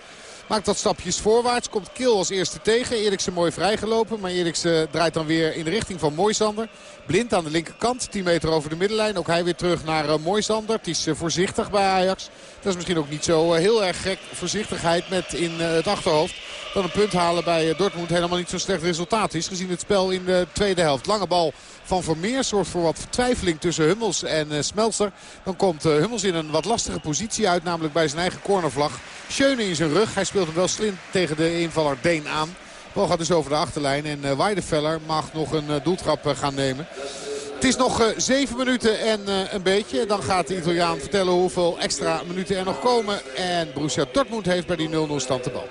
Maakt dat stapjes voorwaarts. Komt Kil als eerste tegen. Eriksen mooi vrijgelopen. Maar Eriksen draait dan weer in de richting van Moisander. Blind aan de linkerkant. 10 meter over de middenlijn. Ook hij weer terug naar uh, Moisander. Het is uh, voorzichtig bij Ajax. Dat is misschien ook niet zo heel erg gek. Voorzichtigheid met in het achterhoofd. Dat een punt halen bij Dortmund helemaal niet zo'n slecht resultaat is. Gezien het spel in de tweede helft. Lange bal van Vermeer zorgt voor wat vertwijfeling tussen Hummels en uh, Smelser. Dan komt uh, Hummels in een wat lastige positie uit. Namelijk bij zijn eigen cornervlag. Schöne in zijn rug. Hij speelt hem wel slim tegen de invaller Deen aan. Bal gaat dus over de achterlijn. En Weidefeller mag nog een doeltrap gaan nemen. Het is nog zeven minuten en een beetje. Dan gaat de Italiaan vertellen hoeveel extra minuten er nog komen. En Borussia Dortmund heeft bij die 0-0 stand de bal.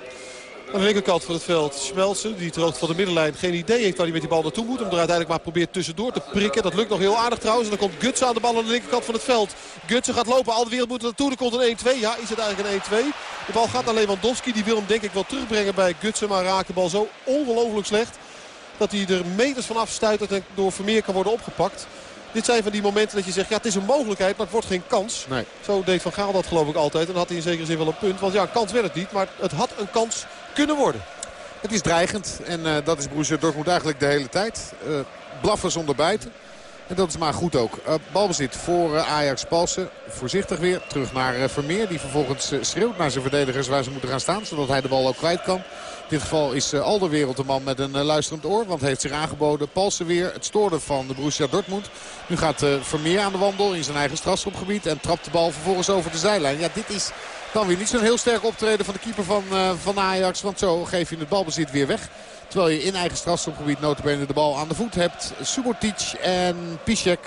Aan de linkerkant van het veld Schmelzen, die ter van de middenlijn geen idee heeft waar hij met die bal naartoe moet. Om er uiteindelijk maar probeert tussendoor te prikken. Dat lukt nog heel aardig trouwens. En dan komt Gutsen aan de bal aan de linkerkant van het veld. Gutsen gaat lopen, al de wereld moet er naartoe. Er komt een 1-2. Ja, is het eigenlijk een 1-2. De bal gaat naar Lewandowski. Die wil hem denk ik wel terugbrengen bij Gutsen. Maar raakt de bal zo ongelooflijk slecht. Dat hij er meters vanaf stuit en door Vermeer kan worden opgepakt. Dit zijn van die momenten dat je zegt, ja het is een mogelijkheid, maar het wordt geen kans. Nee. Zo deed Van Gaal dat geloof ik altijd. En dan had hij in zekere zin wel een punt. Want ja, een kans werd het niet, maar het had een kans kunnen worden. Het is dreigend en uh, dat is Borussia Dortmund eigenlijk de hele tijd. Uh, blaffen zonder bijten. En dat is maar goed ook. Uh, balbezit voor Ajax Palsen. Voorzichtig weer. Terug naar Vermeer. Die vervolgens schreeuwt naar zijn verdedigers waar ze moeten gaan staan. Zodat hij de bal ook kwijt kan. In dit geval is Alderwereld de man met een luisterend oor. Want heeft zich aangeboden. Palsen weer. Het stoorde van de Borussia Dortmund. Nu gaat Vermeer aan de wandel in zijn eigen strafschopgebied. En trapt de bal vervolgens over de zijlijn. Ja, dit is dan weer niet zo'n heel sterk optreden van de keeper van, uh, van Ajax. Want zo geef je het balbezit weer weg. Terwijl je in eigen strafschopgebied notabene de bal aan de voet hebt. Subotic en Piszek.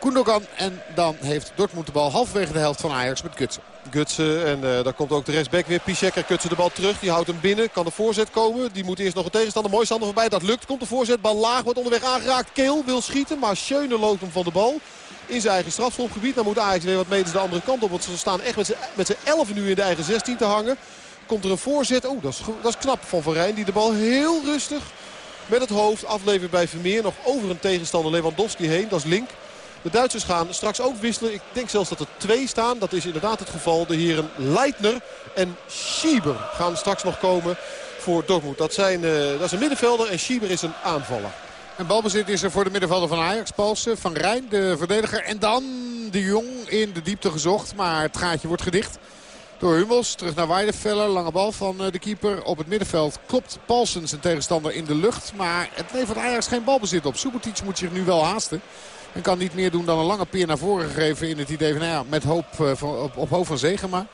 Kundogan. En dan heeft Dortmund de bal halverwege de helft van Ajax met Gutsen. Gutsen en uh, daar komt ook de rechtsback weer. Piszek en Gutsen de bal terug. Die houdt hem binnen. Kan de voorzet komen. Die moet eerst nog een tegenstander. Mooi stander voorbij. Dat lukt. Komt de voorzet. Bal laag. Wordt onderweg aangeraakt. Keel wil schieten. Maar Schöne loopt hem van de bal in zijn eigen strafschopgebied. Dan moet Ajax weer wat meters de andere kant op. Want ze staan echt met z'n 11 nu in de eigen 16 te hangen. Komt er een voorzet. Oeh, dat is, dat is knap van Van Rijn. Die de bal heel rustig met het hoofd aflevert bij Vermeer. Nog over een tegenstander Lewandowski heen. Dat is Link. De Duitsers gaan straks ook wisselen. Ik denk zelfs dat er twee staan. Dat is inderdaad het geval. De heren Leitner en Schieber gaan straks nog komen voor Dortmund. Dat, zijn, uh, dat is een middenvelder en Schieber is een aanvaller. En balbezit is er voor de middenvelder van Ajax. Palsen, Van Rijn, de verdediger. En dan de Jong in de diepte gezocht. Maar het gaatje wordt gedicht door Hummels. Terug naar Weidefeller. Lange bal van eh, de keeper. Op het middenveld klopt Paulsen zijn tegenstander in de lucht. Maar het levert Ajax geen balbezit op. Subotic moet zich nu wel haasten. En kan niet meer doen dan een lange peer naar voren gegeven in het idee van ja, met hoop uh, op, op hoofd van Zegema.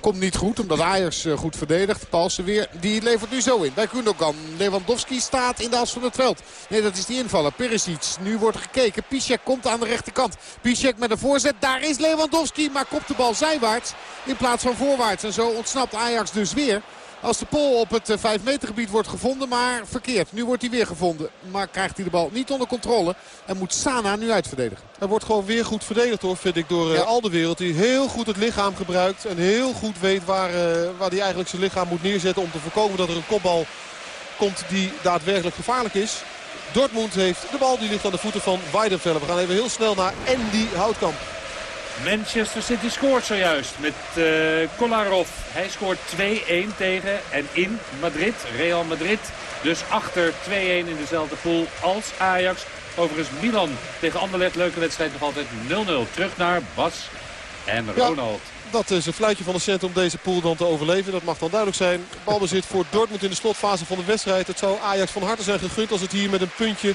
Komt niet goed, omdat Ajax eh, goed verdedigt. Paulsen weer, die levert nu zo in. Bij Gundogan. Lewandowski staat in de as van het veld. Nee, dat is die invaller. Perisic. Nu wordt gekeken. Piszek komt aan de rechterkant. Piszek met een voorzet. Daar is Lewandowski, maar kopt de bal zijwaarts in plaats van voorwaarts. En zo ontsnapt Ajax dus weer. Als de Pol op het 5 eh, meter gebied wordt gevonden, maar verkeerd. Nu wordt hij weer gevonden, maar krijgt hij de bal niet onder controle. En moet Sana nu uitverdedigen. Hij wordt gewoon weer goed verdedigd hoor, vind ik, door eh, ja. al de wereld. Die heel goed het lichaam gebruikt en heel goed weet waar, uh, waar hij eigenlijk zijn lichaam moet neerzetten. Om te voorkomen dat er een kopbal komt die daadwerkelijk gevaarlijk is. Dortmund heeft de bal, die ligt aan de voeten van Weidenfeller. We gaan even heel snel naar Andy Houtkamp. Manchester City scoort zojuist met uh, Kolarov. Hij scoort 2-1 tegen en in Madrid, Real Madrid. Dus achter 2-1 in dezelfde pool als Ajax. Overigens Milan tegen Anderlecht. Leuke wedstrijd nog altijd 0-0. Terug naar Bas en Ronald. Ja, dat is een fluitje van de cent om deze pool dan te overleven. Dat mag dan duidelijk zijn. Balbezit voor Dortmund in de slotfase van de wedstrijd. Het zou Ajax van harte zijn gegund als het hier met een puntje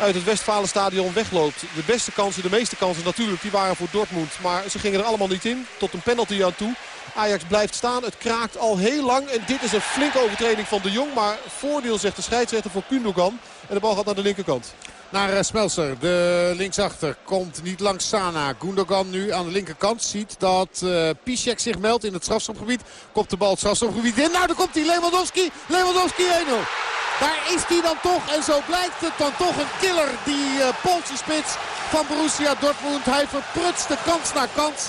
uit het Westfalenstadion wegloopt. De beste kansen, de meeste kansen natuurlijk, die waren voor Dortmund. Maar ze gingen er allemaal niet in. Tot een penalty aan toe. Ajax blijft staan. Het kraakt al heel lang. En dit is een flinke overtreding van de Jong. Maar voordeel zegt de scheidsrechter voor Kundogan. En de bal gaat naar de linkerkant. Naar uh, Smelser, de linksachter, komt niet langs Sana. Gundogan nu aan de linkerkant ziet dat uh, Piszek zich meldt in het strafschopgebied. Komt de bal het strafschopgebied in. Nou, daar komt hij, Lewandowski. Lewandowski 1-0. Daar is hij dan toch. En zo blijkt het dan toch een killer. Die uh, Poolse spits van Borussia Dortmund. Hij verprutst de kans naar kans.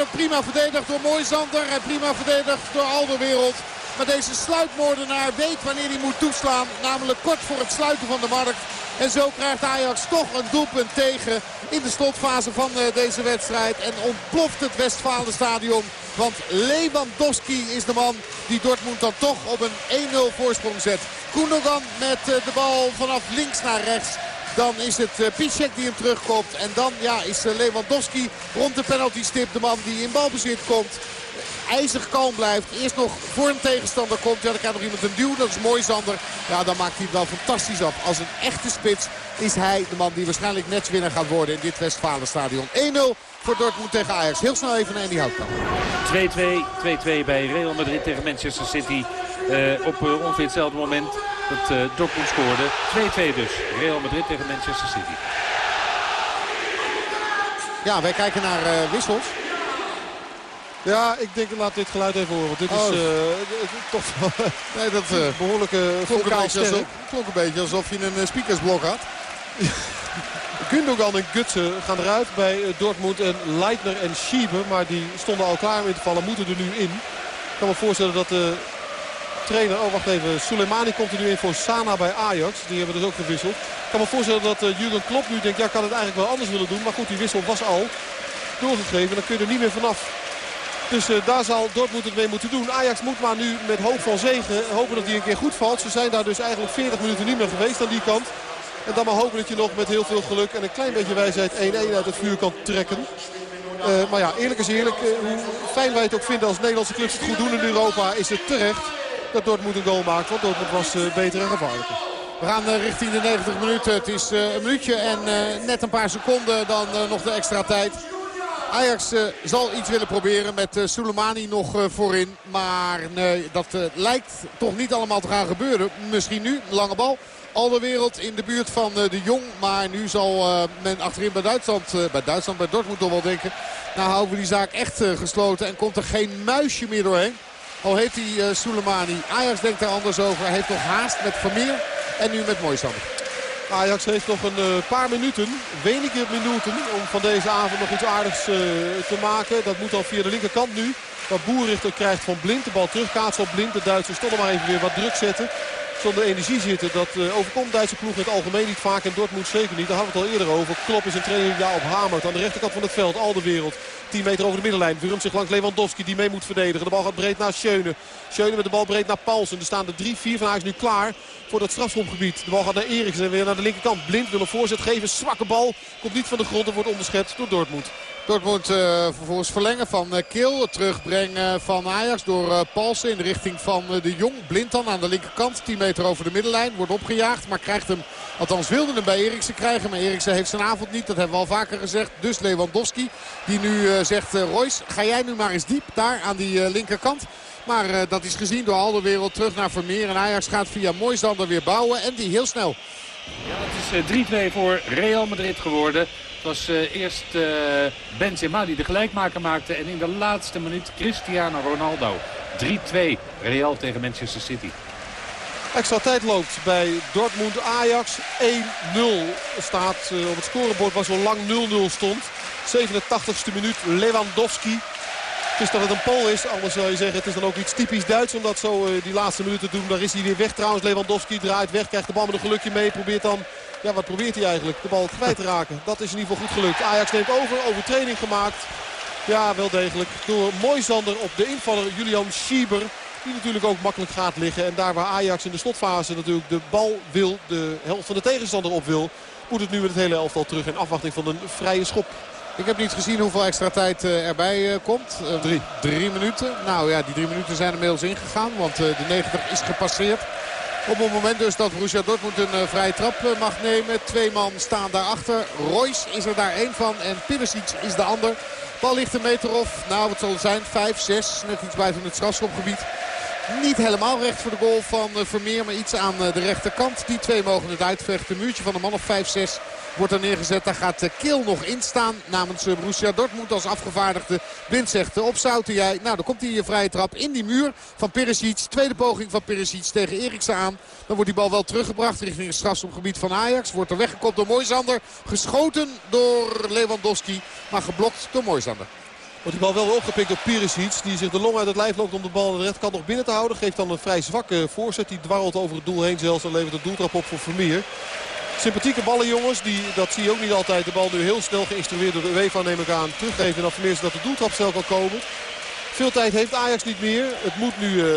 Ook prima verdedigd door Moisander. En prima verdedigd door Alderwereld. Maar deze sluitmoordenaar weet wanneer hij moet toeslaan. Namelijk kort voor het sluiten van de markt. En zo krijgt Ajax toch een doelpunt tegen in de slotfase van deze wedstrijd. En ontploft het Westfalenstadion. Want Lewandowski is de man die Dortmund dan toch op een 1-0 voorsprong zet. Koendogan met de bal vanaf links naar rechts. Dan is het uh, Piszek die hem terugkomt. En dan ja, is Lewandowski rond de penaltystip de man die in balbezit komt. IJzig kalm blijft. Eerst nog voor een tegenstander komt. Ja, dan krijgt nog iemand een duw. Dat is mooi Zander. Ja, dan maakt hij het wel fantastisch af. Als een echte spits is hij de man die waarschijnlijk winnaar gaat worden in dit Westfalenstadion. 1-0 voor Dortmund tegen Ajax. Heel snel even naar Andy Houtkamp. 2-2 bij Real Madrid tegen Manchester City. Uh, op ongeveer hetzelfde moment dat uh, Dortmund scoorde. 2-2 dus. Real Madrid tegen Manchester City. Ja, wij kijken naar wissels. Ja, ik denk, laat dit geluid even horen. Want dit Oh. is uh, toch wel Nee, dat een (laughs) behoorlijke klonk, een beetje alsof, klonk een beetje alsof je een speakersblok had. (laughs) Gundogan en Gutsen gaan eruit bij eh, Dortmund. En Leitner en Schieber, maar die stonden al klaar om in te vallen, moeten er nu in. Ik kan me voorstellen dat de trainer... Oh, wacht even. Soleimani komt er nu in voor Sana bij Ajax. Die hebben dus ook gewisseld. Ik kan me voorstellen dat uh, Jurgen Klopp nu denkt... Ja, ik kan het eigenlijk wel anders willen doen. Maar goed, die wissel was al doorgegeven. Dan kun je er niet meer vanaf. Dus uh, daar zal Dortmund het mee moeten doen. Ajax moet maar nu met hoop van zegen hopen dat hij een keer goed valt. Ze zijn daar dus eigenlijk 40 minuten niet meer geweest aan die kant. En dan maar hopen dat je nog met heel veel geluk en een klein beetje wijsheid 1-1 uit het vuur kan trekken. Uh, maar ja, eerlijk is eerlijk. Uh, hoe fijn wij het ook vinden als Nederlandse clubs het goed doen in Europa... is het terecht dat Dortmund een goal maakt. Want Dortmund was beter en gevaarlijker. We gaan richting de 90 minuten. Het is een minuutje en net een paar seconden dan nog de extra tijd. Ajax uh, zal iets willen proberen met uh, Soleimani nog uh, voorin. Maar nee, dat lijkt toch niet allemaal te gaan gebeuren. Misschien nu, lange bal. Al de wereld in de buurt van de Jong. Maar nu zal men achterin bij Duitsland, bij Duitsland, bij Dortmund toch wel denken. Nou houden we die zaak echt gesloten en komt er geen muisje meer doorheen. Al heet hij Soleimani. Ajax denkt er anders over. Hij heeft nog haast met Vermeer en nu met Moisander. Ajax heeft nog een uh, paar minuten, wenige minuten, om van deze avond nog iets aardigs uh, te maken. Dat moet dan via de linkerkant nu. Dat Boerrichter krijgt van Blind de bal terugkaatsen op Blind. De Duitsers nog maar even weer wat druk zetten. Zonder energie zitten. Dat uh, overkomt Duitse ploeg in het algemeen niet vaak. En Dortmund zeker niet. Daar hadden we het al eerder over. Klop is een trainer die daarop hamert. Aan de rechterkant van het veld. Al de wereld. 10 meter over de middenlijn. Wurmt zich langs Lewandowski. Die mee moet verdedigen. De bal gaat breed naar Schöne. Schöne met de bal breed naar Paulsen. Er staan er 3-4 van Ajax nu klaar voor dat strafschopgebied. De bal gaat naar Eriksen en weer naar de linkerkant. Blind wil een voorzet geven. Zwakke bal. Komt niet van de grond en wordt onderschept door Dortmund. Dortmund uh, vervolgens verlengen van uh, Kil. Het terugbrengen van Ajax door uh, Palsen in de richting van de Jong. Blind dan aan de linkerkant. 10 meter over de middenlijn. Wordt opgejaagd. Maar krijgt hem, althans wilde hem bij Eriksen krijgen. Maar Eriksen heeft zijn avond niet. Dat hebben we al vaker gezegd. Dus Lewandowski die nu zegt Royce ga jij nu maar eens diep daar aan die linkerkant. Maar dat is gezien door al de wereld terug naar Vermeer. En Ajax gaat via Moisander weer bouwen. En die heel snel. Ja, het is uh, 3-2 voor Real Madrid geworden. Het was uh, eerst Benzema die de gelijkmaker maakte. En in de laatste minuut Cristiano Ronaldo. 3-2 Real tegen Manchester City. Extra tijd loopt bij Dortmund Ajax. 1-0 staat op het scorebord waar zo lang 0-0 stond. 87ste minuut Lewandowski. Het is dat het een Pool is. Anders zou je zeggen het is dan ook iets typisch Duits om dat zo die laatste minuten te doen. Daar is hij weer weg trouwens. Lewandowski draait weg. Krijgt de bal met een gelukje mee. Probeert dan... Ja, wat probeert hij eigenlijk? De bal kwijt te raken. Dat is in ieder geval goed gelukt. Ajax neemt over. Overtreding gemaakt. Ja, wel degelijk. Door Moisander op de invaller Julian Schieber. Die natuurlijk ook makkelijk gaat liggen. En daar waar Ajax in de slotfase natuurlijk de bal wil. De helft van de tegenstander op wil. Moet het nu met het hele elftal terug. In afwachting van een vrije schop. Ik heb niet gezien hoeveel extra tijd uh, erbij uh, komt. Uh, drie. Drie minuten. Nou ja, die drie minuten zijn inmiddels ingegaan. Want de 90 is gepasseerd. Op het moment dus dat Borussia Dortmund een vrije trap mag nemen. Twee man staan daarachter. Royce is er daar één van. En Perisic is de ander. Bal ligt een meter of, nou wat zal het zijn, 5, 6. Net iets buiten het strafschopgebied. Niet helemaal recht voor de goal van Vermeer, maar iets aan de rechterkant. Die twee mogen het uitvechten. Muurtje van een man of 5, 6 wordt er neergezet. Daar gaat Kil nog in staan namens Borussia Dortmund als afgevaardigde. Blind zegt op jij. Nou, dan komt die vrije trap in die muur van Perisic. Tweede poging van Perisic tegen Eriksen aan. Dan wordt die bal wel teruggebracht richting het strafschopgebied van Ajax. Wordt er weggekopt door Moisander. Geschoten door Lewandowski, maar geblokt door Moisander. Wordt die bal wel opgepikt door Perisic. Die zich de long uit het lijf loopt om de bal aan de rechterkant nog binnen te houden. Geeft dan een vrij zwakke voorzet. Die dwarrelt over het doel heen zelfs. En levert een doeltrap op voor Vermeer. Sympathieke ballen jongens. Die, dat zie je ook niet altijd. De bal nu heel snel geïnstrueerd door de UEFA neem ik aan. Teruggeven en dan Vermeers dat de doeltrap snel kan komen. Veel tijd heeft Ajax niet meer. Het moet nu uh,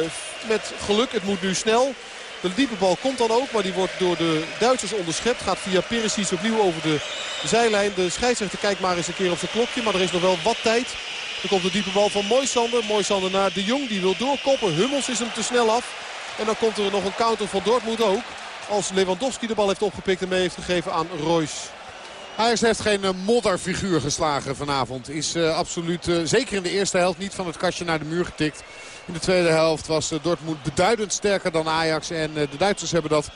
met geluk, het moet nu snel. De diepe bal komt dan ook, maar die wordt door de Duitsers onderschept. Gaat via Perisic opnieuw over de zijlijn. De scheidsrechter kijkt maar eens een keer op zijn klokje, maar er is nog wel wat tijd. Dan komt de diepe bal van Moisander. Moisander naar De Jong, die wil doorkoppen. Hummels is hem te snel af. En dan komt er nog een counter van Dortmund ook. Als Lewandowski de bal heeft opgepikt en mee heeft gegeven aan Royce. Ajax heeft geen uh, modderfiguur geslagen vanavond. Is uh, absoluut, uh, zeker in de eerste helft, niet van het kastje naar de muur getikt. In de tweede helft was Dortmund beduidend sterker dan Ajax. En de Duitsers hebben dat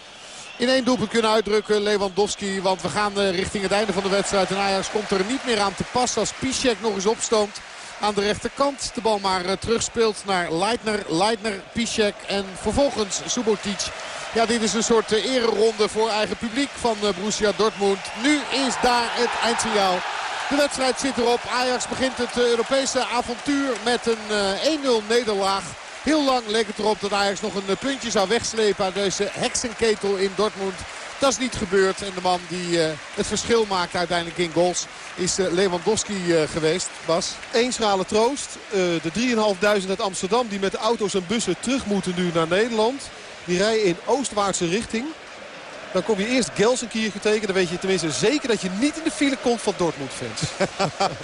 in één doelpunt kunnen uitdrukken. Lewandowski, want we gaan richting het einde van de wedstrijd. En Ajax komt er niet meer aan te pas als Piszek nog eens opstoomt aan de rechterkant. De bal maar uh, terugspeelt naar Leitner. Leitner, Piszek en vervolgens Subotic. Ja, dit is een soort uh, ereronde voor eigen publiek van uh, Borussia Dortmund. Nu is daar het eindsignaal. De wedstrijd zit erop. Ajax begint het Europese avontuur met een 1-0 nederlaag. Heel lang leek het erop dat Ajax nog een puntje zou wegslepen uit deze heksenketel in Dortmund. Dat is niet gebeurd. En de man die het verschil maakt uiteindelijk in goals is Lewandowski geweest. Bas? Eén schrale troost. de 3.500 uit Amsterdam die met de auto's en bussen terug moeten nu naar Nederland. Die rijden in oostwaartse richting. Dan kom je eerst Gelsenkirchen tegen. Dan weet je tenminste zeker dat je niet in de file komt van Dortmund-fans.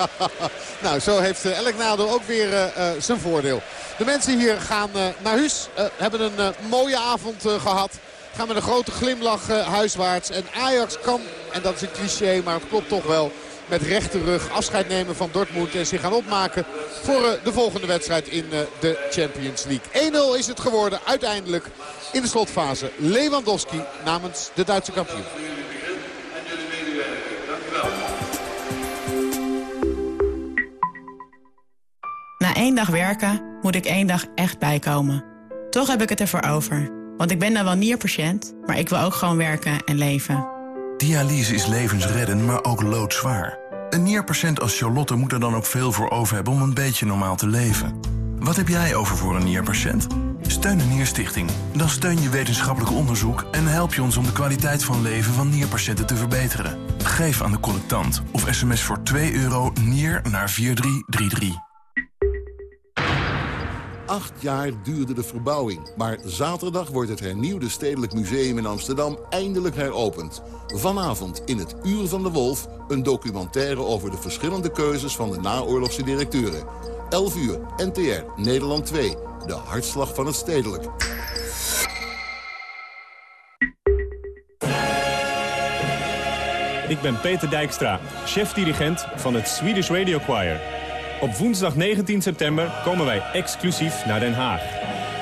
(laughs) nou, zo heeft elk nadeel ook weer zijn voordeel. De mensen hier gaan naar huis. hebben een mooie avond gehad. Gaan met een grote glimlach huiswaarts. En Ajax kan, en dat is een cliché, maar het klopt toch wel... met rechte rug afscheid nemen van Dortmund. En zich gaan opmaken voor uh, de volgende wedstrijd in uh, de Champions League. 1-0 is het geworden uiteindelijk in de slotfase. Lewandowski namens de Duitse kampioen. Na één dag werken moet ik één dag echt bijkomen. Toch heb ik het ervoor over. Want ik ben dan wel nierpatiënt, maar ik wil ook gewoon werken en leven. Dialyse is levensreddend, maar ook loodzwaar. Een nierpatiënt als Charlotte moet er dan ook veel voor over hebben om een beetje normaal te leven. Wat heb jij over voor een nierpatiënt? Steun de Nierstichting. Dan steun je wetenschappelijk onderzoek en help je ons om de kwaliteit van leven van nierpatiënten te verbeteren. Geef aan de collectant of sms voor 2 euro nier naar 4333. Acht jaar duurde de verbouwing, maar zaterdag wordt het hernieuwde Stedelijk Museum in Amsterdam eindelijk heropend. Vanavond in het Uur van de Wolf een documentaire over de verschillende keuzes van de naoorlogse directeuren. 11 uur, NTR, Nederland 2, de hartslag van het stedelijk. Ik ben Peter Dijkstra, chef-dirigent van het Swedish Radio Choir. Op woensdag 19 september komen wij exclusief naar Den Haag.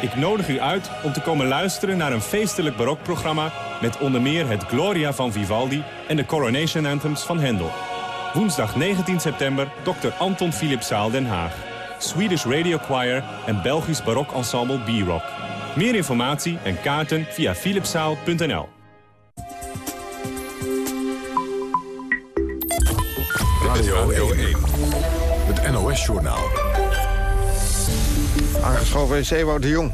Ik nodig u uit om te komen luisteren naar een feestelijk barokprogramma... met onder meer het Gloria van Vivaldi en de Coronation Anthems van Hendel. Woensdag 19 september, Dr. Anton Philipszaal Den Haag. Swedish Radio Choir en Belgisch barokensemble B-Rock. Meer informatie en kaarten via philipszaal.nl. Radio 1, het NOS-journaal. Aangeschoven is Ewout de Jong.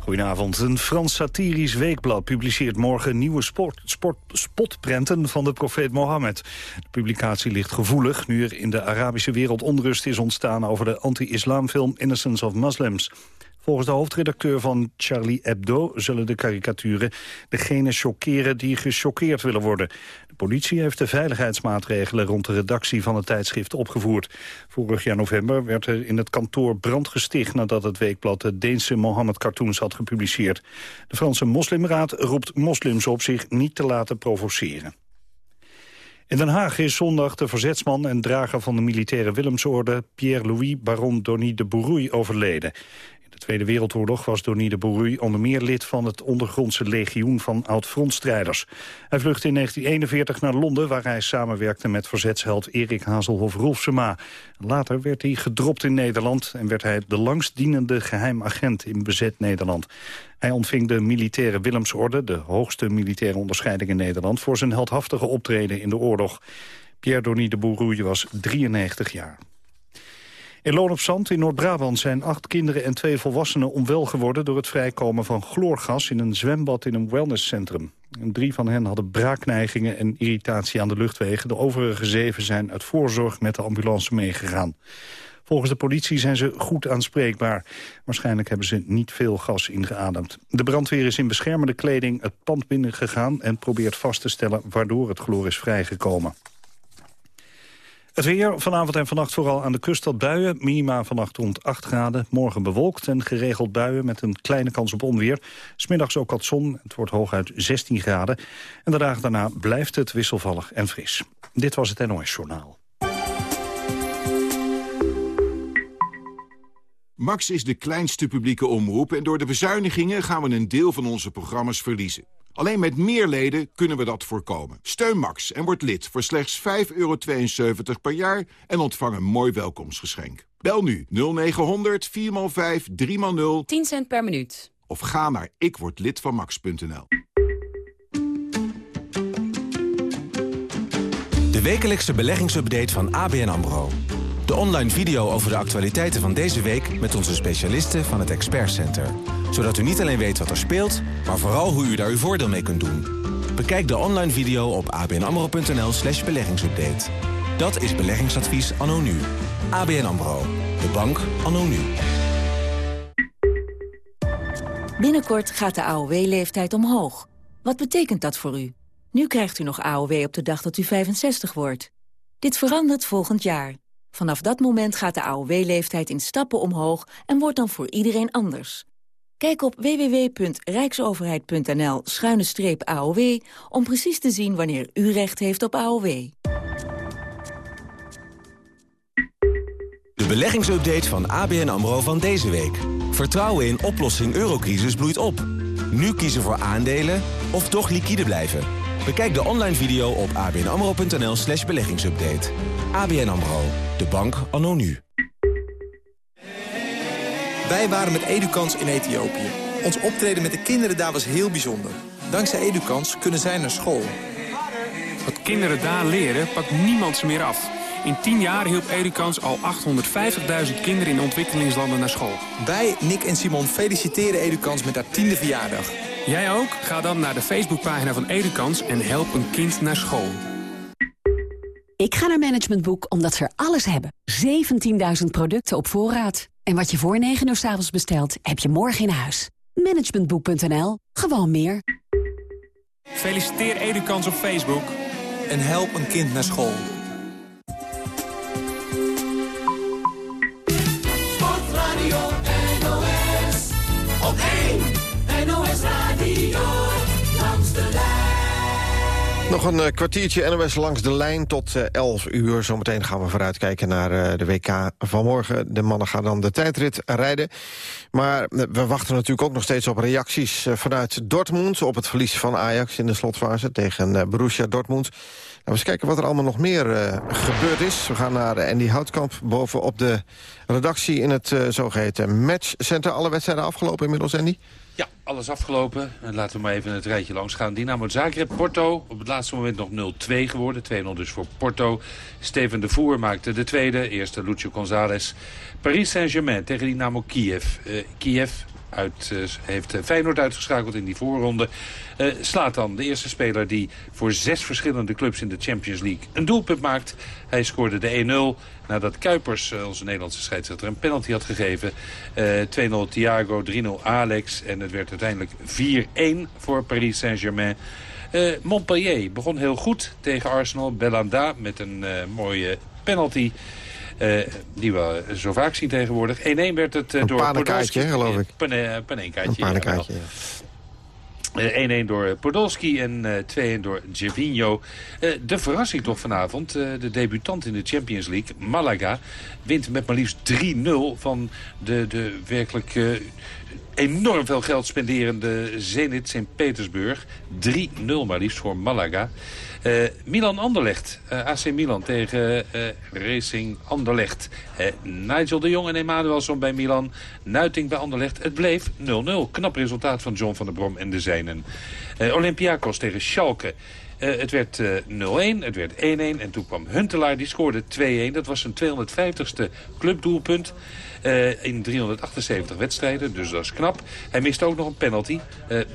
Goedenavond. Een Frans satirisch weekblad publiceert morgen nieuwe sport, sport, spotprenten van de profeet Mohammed. De publicatie ligt gevoelig nu er in de Arabische wereld onrust is ontstaan over de anti-islamfilm Innocence of Muslims. Volgens de hoofdredacteur van Charlie Hebdo zullen de karikaturen degene chockeren die gechoqueerd willen worden. De politie heeft de veiligheidsmaatregelen rond de redactie van het tijdschrift opgevoerd. Vorig jaar november werd er in het kantoor brand gesticht nadat het weekblad de Deense Mohammed-cartoons had gepubliceerd. De Franse Moslimraad roept moslims op zich niet te laten provoceren. In Den Haag is zondag de verzetsman en drager van de militaire Willemsorde... Pierre-Louis Baron Donny de Bourouille overleden de Tweede Wereldoorlog was Donnie de Bourruy onder meer lid van het ondergrondse legioen van oud-frontstrijders. Hij vluchtte in 1941 naar Londen waar hij samenwerkte met verzetsheld Erik Hazelhoff Rolfsema. Later werd hij gedropt in Nederland en werd hij de langstdienende geheim agent in bezet Nederland. Hij ontving de militaire Willemsorde, de hoogste militaire onderscheiding in Nederland, voor zijn heldhaftige optreden in de oorlog. Pierre Donnie de Bourrouille was 93 jaar. In Loon op Zand in Noord-Brabant zijn acht kinderen en twee volwassenen onwel geworden door het vrijkomen van chloorgas in een zwembad in een wellnesscentrum. Drie van hen hadden braakneigingen en irritatie aan de luchtwegen. De overige zeven zijn uit voorzorg met de ambulance meegegaan. Volgens de politie zijn ze goed aanspreekbaar. Waarschijnlijk hebben ze niet veel gas ingeademd. De brandweer is in beschermende kleding het pand binnengegaan... en probeert vast te stellen waardoor het chloor is vrijgekomen. Het weer vanavond en vannacht vooral aan de kust tot buien. Minima vannacht rond 8 graden. Morgen bewolkt en geregeld buien met een kleine kans op onweer. Smiddags ook wat zon. Het wordt hooguit 16 graden. En de dagen daarna blijft het wisselvallig en fris. Dit was het NOS Journaal. Max is de kleinste publieke omroep en door de bezuinigingen gaan we een deel van onze programma's verliezen. Alleen met meer leden kunnen we dat voorkomen. Steun Max en word lid voor slechts 5,72 per jaar en ontvang een mooi welkomstgeschenk. Bel nu 0900 4x5 3x0 10 cent per minuut. Of ga naar ikwordlidvanmax.nl. De wekelijkse beleggingsupdate van ABN AMRO. De online video over de actualiteiten van deze week met onze specialisten van het Expert Center. Zodat u niet alleen weet wat er speelt, maar vooral hoe u daar uw voordeel mee kunt doen. Bekijk de online video op abnamro.nl slash beleggingsupdate. Dat is beleggingsadvies anno nu. ABN AMRO. De bank anno nu. Binnenkort gaat de AOW-leeftijd omhoog. Wat betekent dat voor u? Nu krijgt u nog AOW op de dag dat u 65 wordt. Dit verandert volgend jaar. Vanaf dat moment gaat de AOW-leeftijd in stappen omhoog en wordt dan voor iedereen anders. Kijk op www.rijksoverheid.nl-aow om precies te zien wanneer u recht heeft op AOW. De beleggingsupdate van ABN AMRO van deze week. Vertrouwen in oplossing eurocrisis bloeit op. Nu kiezen voor aandelen of toch liquide blijven. Bekijk de online video op abnamro.nl slash beleggingsupdate. ABN AMRO, de bank anno nu. Wij waren met Edukans in Ethiopië. Ons optreden met de kinderen daar was heel bijzonder. Dankzij Edukans kunnen zij naar school. Wat kinderen daar leren, pakt niemand ze meer af. In 10 jaar hielp Edukans al 850.000 kinderen in ontwikkelingslanden naar school. Wij, Nick en Simon, feliciteren Edukans met haar tiende verjaardag. Jij ook? Ga dan naar de Facebookpagina van Edukans en help een kind naar school. Ik ga naar Management Boek omdat ze er alles hebben. 17.000 producten op voorraad. En wat je voor 9 uur s avonds bestelt, heb je morgen in huis. Managementboek.nl. Gewoon meer. Feliciteer Edukans op Facebook. En help een kind naar school. Nog een eh, kwartiertje NOS langs de lijn tot eh, 11 uur. Zometeen gaan we vooruitkijken naar eh, de WK van morgen. De mannen gaan dan de tijdrit rijden. Maar eh, we wachten natuurlijk ook nog steeds op reacties eh, vanuit Dortmund... op het verlies van Ajax in de slotfase tegen eh, Borussia Dortmund. Nou, we eens kijken wat er allemaal nog meer eh, gebeurd is. We gaan naar eh, Andy Houtkamp boven op de redactie... in het eh, zogeheten matchcenter. Alle wedstrijden afgelopen inmiddels, Andy? Ja, alles afgelopen. En laten we maar even het rijtje langs gaan. Dynamo Zagreb, Porto. Op het laatste moment nog 0-2 geworden. 2-0 dus voor Porto. Steven de Voer maakte de tweede. Eerste Lucio González. Paris Saint-Germain tegen Dynamo Kiev. Uh, Kiev uit, uh, heeft Feyenoord uitgeschakeld in die voorronde. Uh, slaat dan de eerste speler die voor zes verschillende clubs in de Champions League een doelpunt maakt. Hij scoorde de 1-0 nadat Kuipers, onze Nederlandse scheidsrechter, een penalty had gegeven. 2-0 Thiago, 3-0 Alex en het werd uiteindelijk 4-1 voor Paris Saint-Germain. Montpellier begon heel goed tegen Arsenal. Belanda met een mooie penalty. Uh, die we zo vaak zien tegenwoordig. 1-1 werd het een door Podolski. geloof ik. Een panenkaartje. Een panenkaartje, ja. 1-1 door Podolski en uh, 2-1 door Gervinho. De verrassing toch vanavond. De debutant in de Champions League, Malaga, wint met maar liefst 3-0 van de, de werkelijk enorm veel geld spenderende Zenit Sint-Petersburg. 3-0 maar liefst voor Malaga. Uh, Milan Anderlecht, uh, AC Milan tegen uh, Racing Anderlecht. Nigel de Jong en Emanuelson bij Milan. Nuiting bij Anderlecht. Het bleef 0-0. Knap resultaat van John van der Brom en de zijnen. Olympiakos tegen Schalke. Eh, het werd 0-1, het werd 1-1 en toen kwam Huntelaar, die scoorde 2-1. Dat was zijn 250ste clubdoelpunt. in 378 wedstrijden, dus dat is knap. Hij miste ook nog een penalty,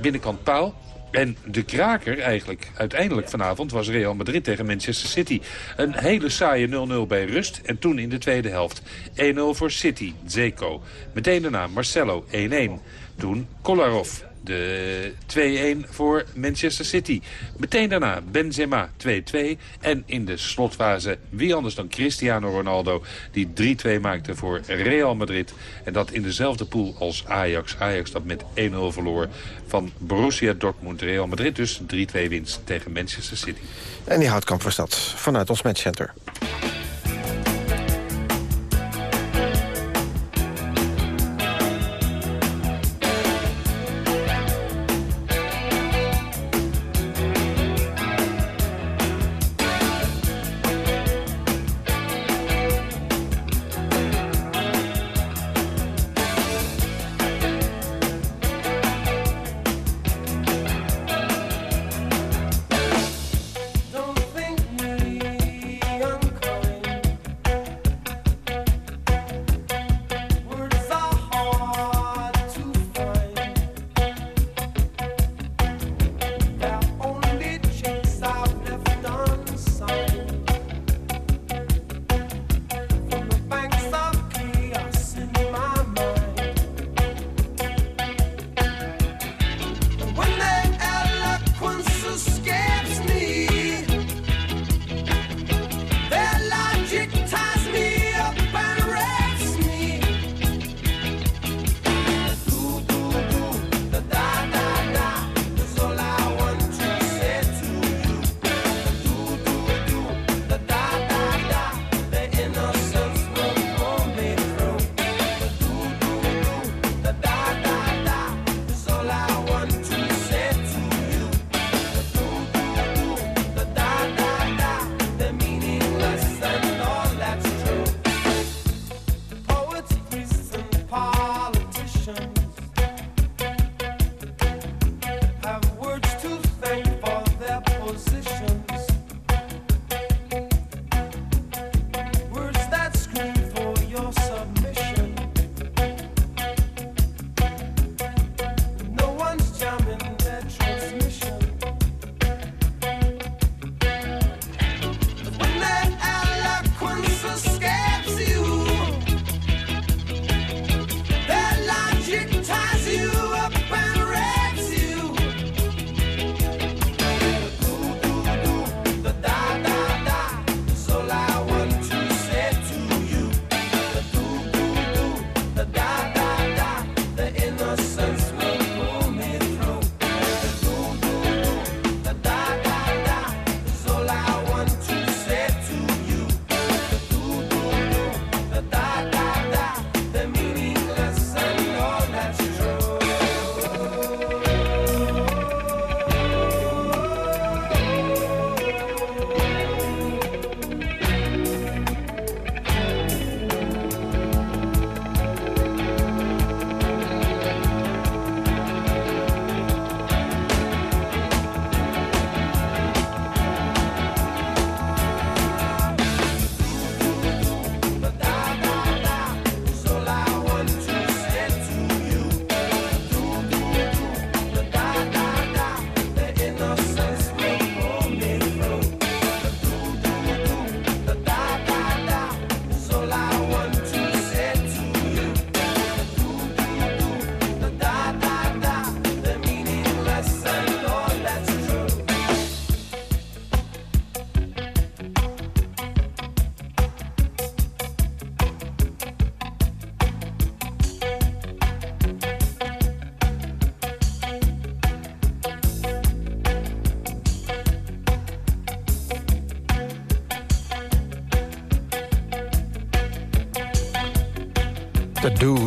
binnenkant paal. En de kraker eigenlijk uiteindelijk vanavond was Real Madrid tegen Manchester City. Een hele saaie 0-0 bij rust en toen in de tweede helft. 1-0 voor City, Zeko. Meteen daarna Marcelo 1-1. Toen Kolarov de 2-1 voor Manchester City. Meteen daarna Benzema 2-2. En in de slotfase wie anders dan Cristiano Ronaldo... die 3-2 maakte voor Real Madrid. En dat in dezelfde pool als Ajax. Ajax dat met 1-0 verloor van Borussia Dortmund. Real Madrid dus 3-2 winst tegen Manchester City. En die houtkamp was dat vanuit ons matchcenter.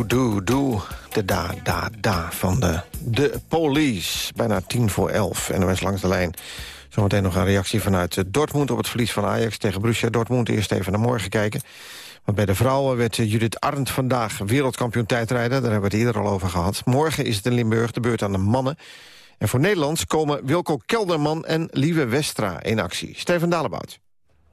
Doe, doe. De da, da, da van de, de police. Bijna tien voor elf. En NOS langs de lijn. Zometeen nog een reactie vanuit Dortmund op het verlies van Ajax tegen Borussia Dortmund. Eerst even naar morgen kijken. Want bij de vrouwen werd Judith Arndt vandaag wereldkampioen tijdrijden. Daar hebben we het eerder al over gehad. Morgen is het in Limburg de beurt aan de mannen. En voor Nederlands komen Wilco Kelderman en Lieve Westra in actie. Steven Dalebout.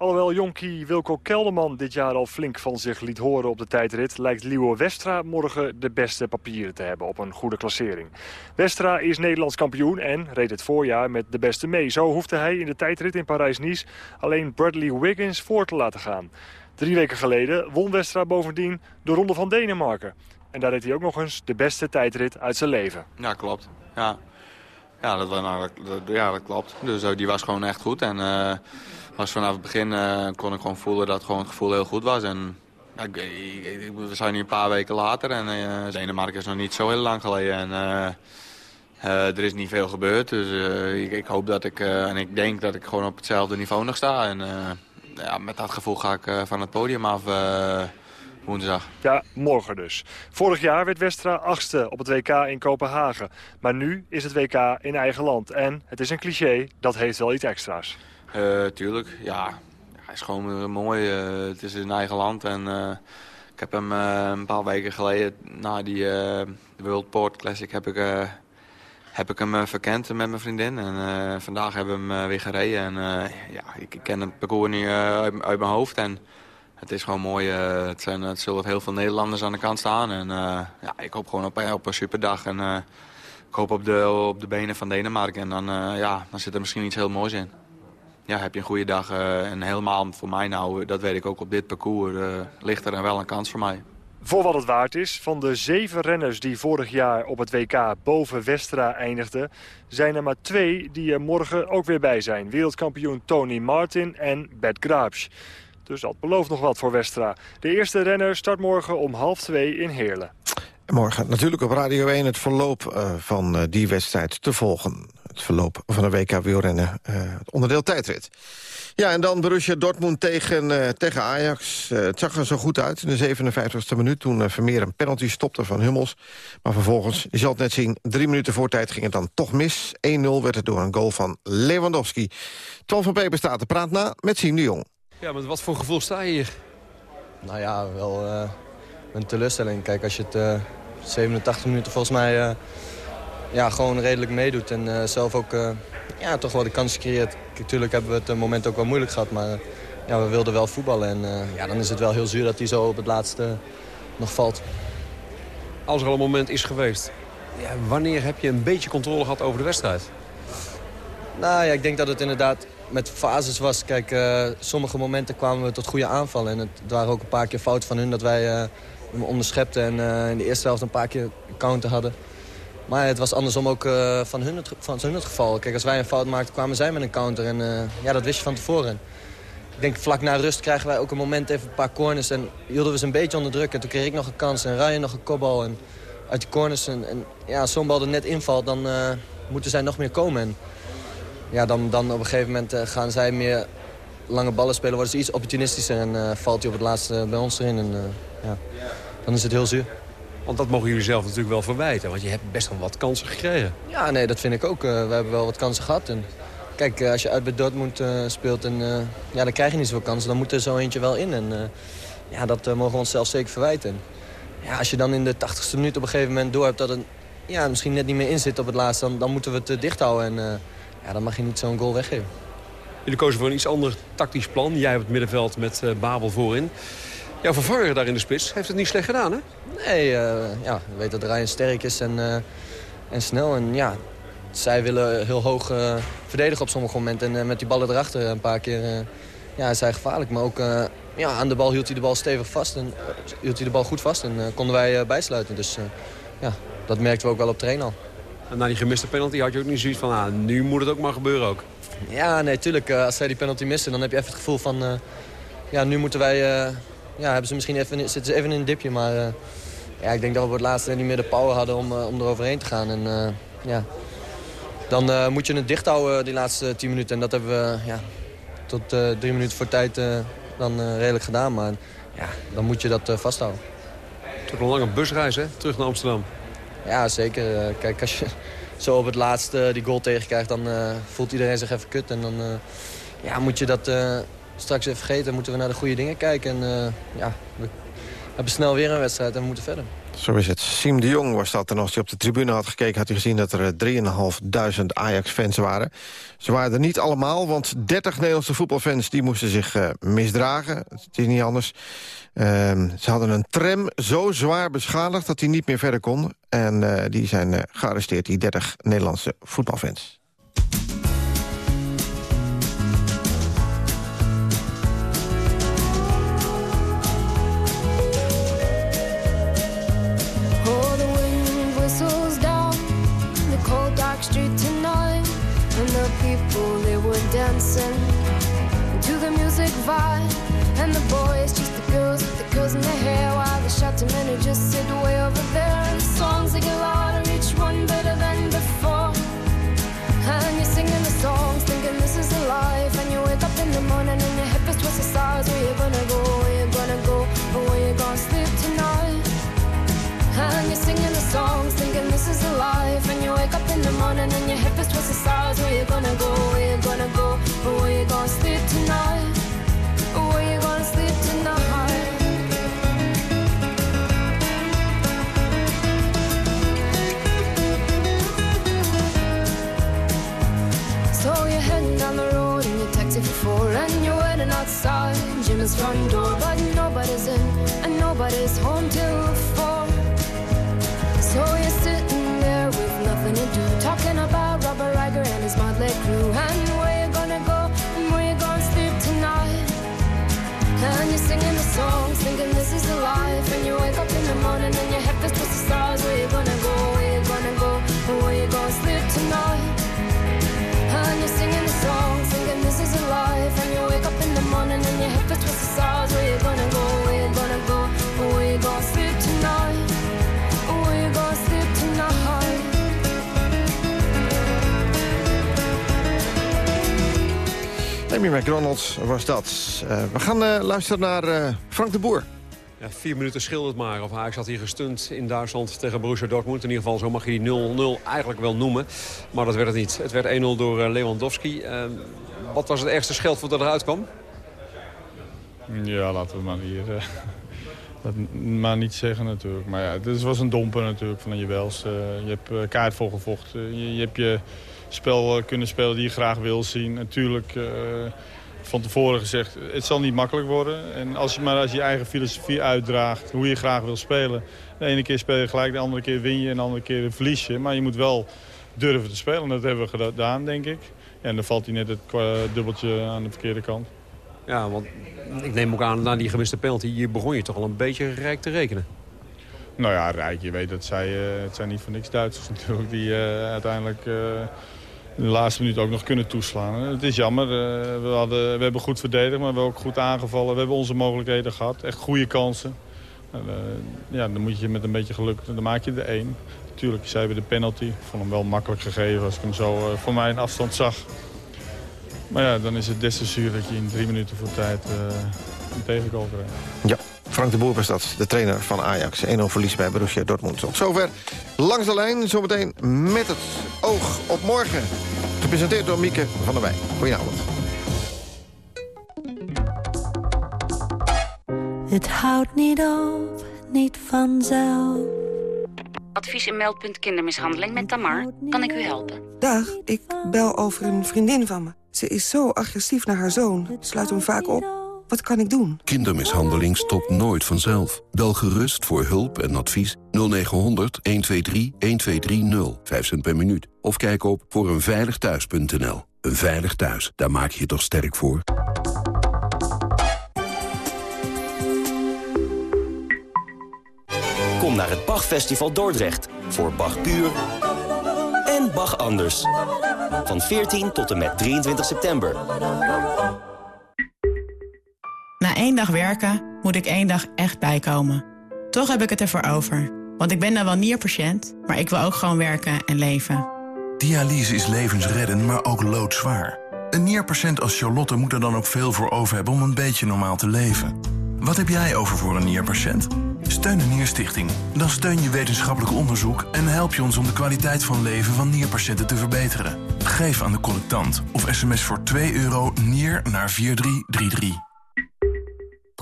Alhoewel jonkie Wilco Kelderman dit jaar al flink van zich liet horen op de tijdrit... lijkt Liewe Westra morgen de beste papieren te hebben op een goede klassering. Westra is Nederlands kampioen en reed het voorjaar met de beste mee. Zo hoefde hij in de tijdrit in Parijs-Nice alleen Bradley Wiggins voor te laten gaan. Drie weken geleden won Westra bovendien de Ronde van Denemarken. En daar reed hij ook nog eens de beste tijdrit uit zijn leven. Ja, klopt. Ja, ja, dat, nou, dat, ja, dat klopt. Dus uh, die was gewoon echt goed. En uh, was vanaf het begin uh, kon ik gewoon voelen dat gewoon het gevoel heel goed was. En we zijn nu een paar weken later en uh, Denemarken is nog niet zo heel lang geleden. En, er is niet veel gebeurd. Dus ik, ik, hoop dat ik, en ik denk dat ik gewoon op hetzelfde niveau nog sta. En ja, met dat gevoel ga ik van het podium af woensdag. Ja, morgen dus. Vorig jaar werd Westra achtste op het WK in Kopenhagen. Maar nu is het WK in eigen land. En, het is een cliché, dat heeft wel iets extra's. Uh, tuurlijk, ja. Hij is gewoon mooi. Uh, het is in eigen land. En uh, ik heb hem een paar weken geleden, na die World Port Classic, heb ik, heb ik hem verkend met mijn vriendin. En vandaag hebben we hem weer gereden. En ja, ik, ik, ken het parcours nu uit, uit, mijn hoofd. En het is gewoon mooi. het, zijn, het zullen heel veel Nederlanders aan de kant staan. En ja, ik hoop gewoon op, op een superdag. En ik hoop op de, op de benen van Denemarken. En dan, ja, dan zit er misschien iets heel moois in ja, heb je een goede dag. En helemaal voor mij nou, dat weet ik ook op dit parcours, ligt er wel een kans voor mij. Voor wat het waard is, van de zeven renners die vorig jaar op het WK boven Westra eindigden... zijn er maar twee die er morgen ook weer bij zijn. Wereldkampioen Tony Martin en Bert Graapsch. Dus dat belooft nog wat voor Westra. De eerste renner start morgen om half twee in Heerlen. Morgen natuurlijk op Radio 1 het verloop uh, van uh, die wedstrijd te volgen. Het verloop van de WK wielrennen, het onderdeel tijdrit. Ja, en dan Borussia Dortmund tegen, tegen Ajax. het zag er zo goed uit in de 57e minuut... toen Vermeer een penalty stopte van Hummels. Maar vervolgens, je zal het net zien, drie minuten voor tijd ging het dan toch mis. 1-0 werd het door een goal van Lewandowski. Ton van Peper staat te praat na met Siem de Jong. Ja, met wat voor gevoel sta je hier? Nou ja, wel een teleurstelling. Kijk, als je het 87 minuten volgens mij uh, ja, gewoon redelijk meedoet. En uh, zelf ook uh, ja, toch wel de kans creëert. Natuurlijk hebben we het moment ook wel moeilijk gehad. Maar ja, we wilden wel voetballen. En ja, dan is het wel heel zuur dat hij zo op het laatste nog valt. Als er al een moment is geweest. Ja, wanneer heb je een beetje controle gehad over de wedstrijd? Nou ja, ik denk dat het inderdaad met fases was. Kijk, sommige momenten kwamen we tot goede aanvallen. En het waren ook een paar keer fout van hun dat wij me onderschepten en uh, in de eerste helft een paar keer counter hadden. Maar het was andersom ook van, hun het, van hun het geval. Kijk, als wij een fout maakten, kwamen zij met een counter. En ja, dat wist je van tevoren. Ik denk, vlak na rust krijgen wij ook een moment even een paar corners. En hielden we ze een beetje onder druk. En toen kreeg ik nog een kans en Ryan nog een kopbal. En uit die corners. En, ja, zo'n bal er net invalt, dan moeten zij nog meer komen. En ja, dan, dan op een gegeven moment gaan zij meer lange ballen spelen. Worden ze iets opportunistischer en valt hij op het laatste bij ons erin. En, ja dan is het heel zuur. Want dat mogen jullie zelf natuurlijk wel verwijten. Want je hebt best wel wat kansen gekregen. Ja, nee, dat vind ik ook. We hebben wel wat kansen gehad. En kijk, als je uit bij Dortmund uh, speelt, en, ja, dan krijg je niet zoveel kansen. Dan moet er zo eentje wel in. En ja, dat mogen we onszelf zeker verwijten. Ja, als je dan in de 80ste minuut op een gegeven moment door hebt dat het ja, misschien net niet meer in zit op het laatste... dan, dan moeten we het dicht houden. En ja, dan mag je niet zo'n goal weggeven. Jullie kozen voor een iets ander tactisch plan. Jij op het middenveld met Babel voorin. Jouw vervanger daar in de spits heeft het niet slecht gedaan, hè? Nee, uh, ja, we weten dat Ryan sterk is en, uh, en snel. En ja, zij willen heel hoog uh, verdedigen op sommige momenten. En met die ballen erachter een paar keer ja, is hij gevaarlijk. Maar ook ja, aan de bal hield hij de bal stevig vast. En hield hij de bal goed vast en konden wij bijsluiten. Dus ja, dat merkten we ook wel op train al. En na die gemiste penalty had je ook niet zoiets van... Ah, nu moet het ook maar gebeuren ook. Ja, nee, tuurlijk. als zij die penalty missen, dan heb je even het gevoel van... ja, nu moeten wij ja, hebben ze misschien even, zitten ze even in een dipje. Maar uh, ja, ik denk dat we het laatste niet meer de power hadden om, uh, om eroverheen te gaan. En, uh, ja. Dan moet je het dicht houden die laatste 10 minuten. En dat hebben we ja, tot drie minuten voor tijd dan redelijk gedaan. Maar ja, dan moet je dat vasthouden. Toch een lange busreis hè, terug naar Amsterdam. Ja, zeker. kijk, als je zo op het laatste die goal tegenkrijgt, dan voelt iedereen zich even kut. En dan ja, moet je dat straks even vergeten, moeten we naar de goede dingen kijken. En ja, we hebben snel weer een wedstrijd en we moeten verder. Zo is het. Siem de Jong was dat. En als hij op de tribune had gekeken... had hij gezien dat er 3.500 Ajax-fans waren. Ze waren er niet allemaal, want 30 Nederlandse voetbalfans... die moesten zich uh, misdragen. Het is niet anders. Uh, ze hadden een tram zo zwaar beschadigd dat hij niet meer verder kon. En uh, die zijn gearresteerd, die 30 Nederlandse voetbalfans. Dancing to the music vibe. And the boys, just the girls with the curls in their hair. While the shouting men who just sit way over there. And the songs they get louder, each one better than before. And you're singing the songs, thinking this is a life. And you wake up in the morning and your hip is twisted sides. Where you gonna go? Where you gonna go? Or where you gonna sleep tonight? And you're singing the songs, thinking this is a life. Morning and your hip is twisted sides. Where you gonna go? Where you gonna go? Or where you gonna sleep tonight? Where you gonna sleep tonight? So you're heading down the road in your taxi for four, and you're waiting outside Jim's front door, but nobody's in and nobody's home till four. So you're in the morning and your head feels twisted stars. Where you gonna go? Where you gonna go? And where you gonna sleep tonight? And you're singing the songs, thinking this is a life, and you wake up in the morning and your head feels twisted stars. Where you gonna go? Where you gonna go? And where you gonna sleep tonight? Where you gonna sleep tonight? Amy McDonald was dat. Uh, we gaan uh, luisteren naar uh, Frank de Boer. Vier minuten schildert maar. Of Ajax had hier gestund in Duitsland tegen Borussia Dortmund. In ieder geval, zo mag je die 0-0 eigenlijk wel noemen. Maar dat werd het niet. Het werd 1-0 door Lewandowski. wat was het ergste scheldwoord dat eruit kwam? Ja, laten we maar hier... (laughs) dat maar niet zeggen natuurlijk. Maar ja, het was een domper natuurlijk van je wels. je hebt kaart voor gevochten. Je, je hebt je spel kunnen spelen die je graag wil zien. Natuurlijk van tevoren gezegd, het zal niet makkelijk worden. En als je maar als je, je eigen filosofie uitdraagt, hoe je graag wil spelen. De ene keer speel je gelijk, de andere keer win je en de andere keer verlies je. Maar je moet wel durven te spelen. En dat hebben we gedaan, denk ik. En dan valt hij net het dubbeltje aan de verkeerde kant. Ja, want ik neem ook aan, na die gemiste penalty, hier begon je toch al een beetje rijk te rekenen. Nou ja, rijk. Je weet dat zij, uh, het zijn niet voor niks Duitsers (laughs) natuurlijk, die uh, uiteindelijk... Uh, in de laatste minuut ook nog kunnen toeslaan. Het is jammer. we, hadden, we hebben goed verdedigd, maar we hebben ook goed aangevallen. We hebben onze mogelijkheden gehad. Echt goede kansen. ja, dan moet je met een beetje geluk, dan maak je er één. Natuurlijk, zij hebben de penalty. Ik vond hem wel makkelijk gegeven als ik hem zo voor mij in afstand zag. Maar ja, dan is het des te zuur dat je in drie minuten voor tijd een tegengoal krijgt. Ja. Frank de Boer was dat, de trainer van Ajax. 1-0 verlies bij Borussia Dortmund. Tot zover langs de lijn, zometeen met het oog op morgen. Gepresenteerd door Mieke van der Wij. Goedenavond. Het houdt niet op, niet vanzelf. Advies en meldpunt kindermishandeling met Tamar. Kan ik u helpen? Dag, ik bel over een vriendin van me. Ze is zo agressief naar haar zoon. Sluit hem vaak op. Wat kan ik doen? Kindermishandeling stopt nooit vanzelf. Bel gerust voor hulp en advies 0900 123 1230. 5 cent per minuut. Of kijk op voor eenveiligthuis.nl. Een veilig thuis, daar maak je je toch sterk voor? Kom naar het Bachfestival Dordrecht. Voor Bach Puur en Bach Anders. Van 14 tot en met 23 september. Één dag werken moet ik één dag echt bijkomen. Toch heb ik het ervoor over. Want ik ben dan wel nierpatiënt, maar ik wil ook gewoon werken en leven. Dialyse is levensreddend, maar ook loodzwaar. Een nierpatiënt als Charlotte moet er dan ook veel voor over hebben om een beetje normaal te leven. Wat heb jij over voor een nierpatiënt? Steun de Nierstichting. Dan steun je wetenschappelijk onderzoek en help je ons om de kwaliteit van leven van nierpatiënten te verbeteren. Geef aan de collectant of sms voor 2 euro nier naar 4333.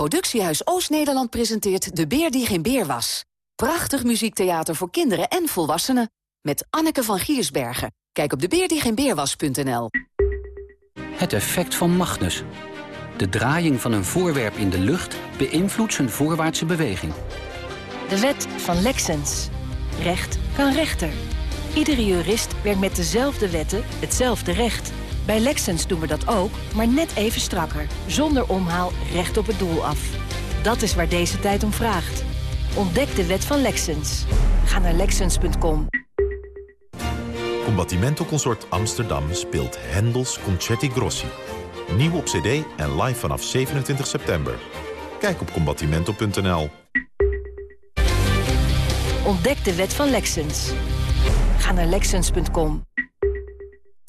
Productiehuis Oost-Nederland presenteert De Beer die geen beer was. Prachtig muziektheater voor kinderen en volwassenen. Met Anneke van Giersbergen. Kijk op debeerdiegeenbeerwas.nl Het effect van Magnus. De draaiing van een voorwerp in de lucht beïnvloedt zijn voorwaartse beweging. De wet van Lexens. Recht kan rechter. Iedere jurist werkt met dezelfde wetten hetzelfde recht. Bij Lexens doen we dat ook, maar net even strakker. Zonder omhaal recht op het doel af. Dat is waar deze tijd om vraagt. Ontdek de wet van Lexens. Ga naar Lexens.com. Combattimento Consort Amsterdam speelt Hendels Concerti Grossi. Nieuw op cd en live vanaf 27 september. Kijk op combattimento.nl. Ontdek de wet van Lexens. Ga naar Lexens.com.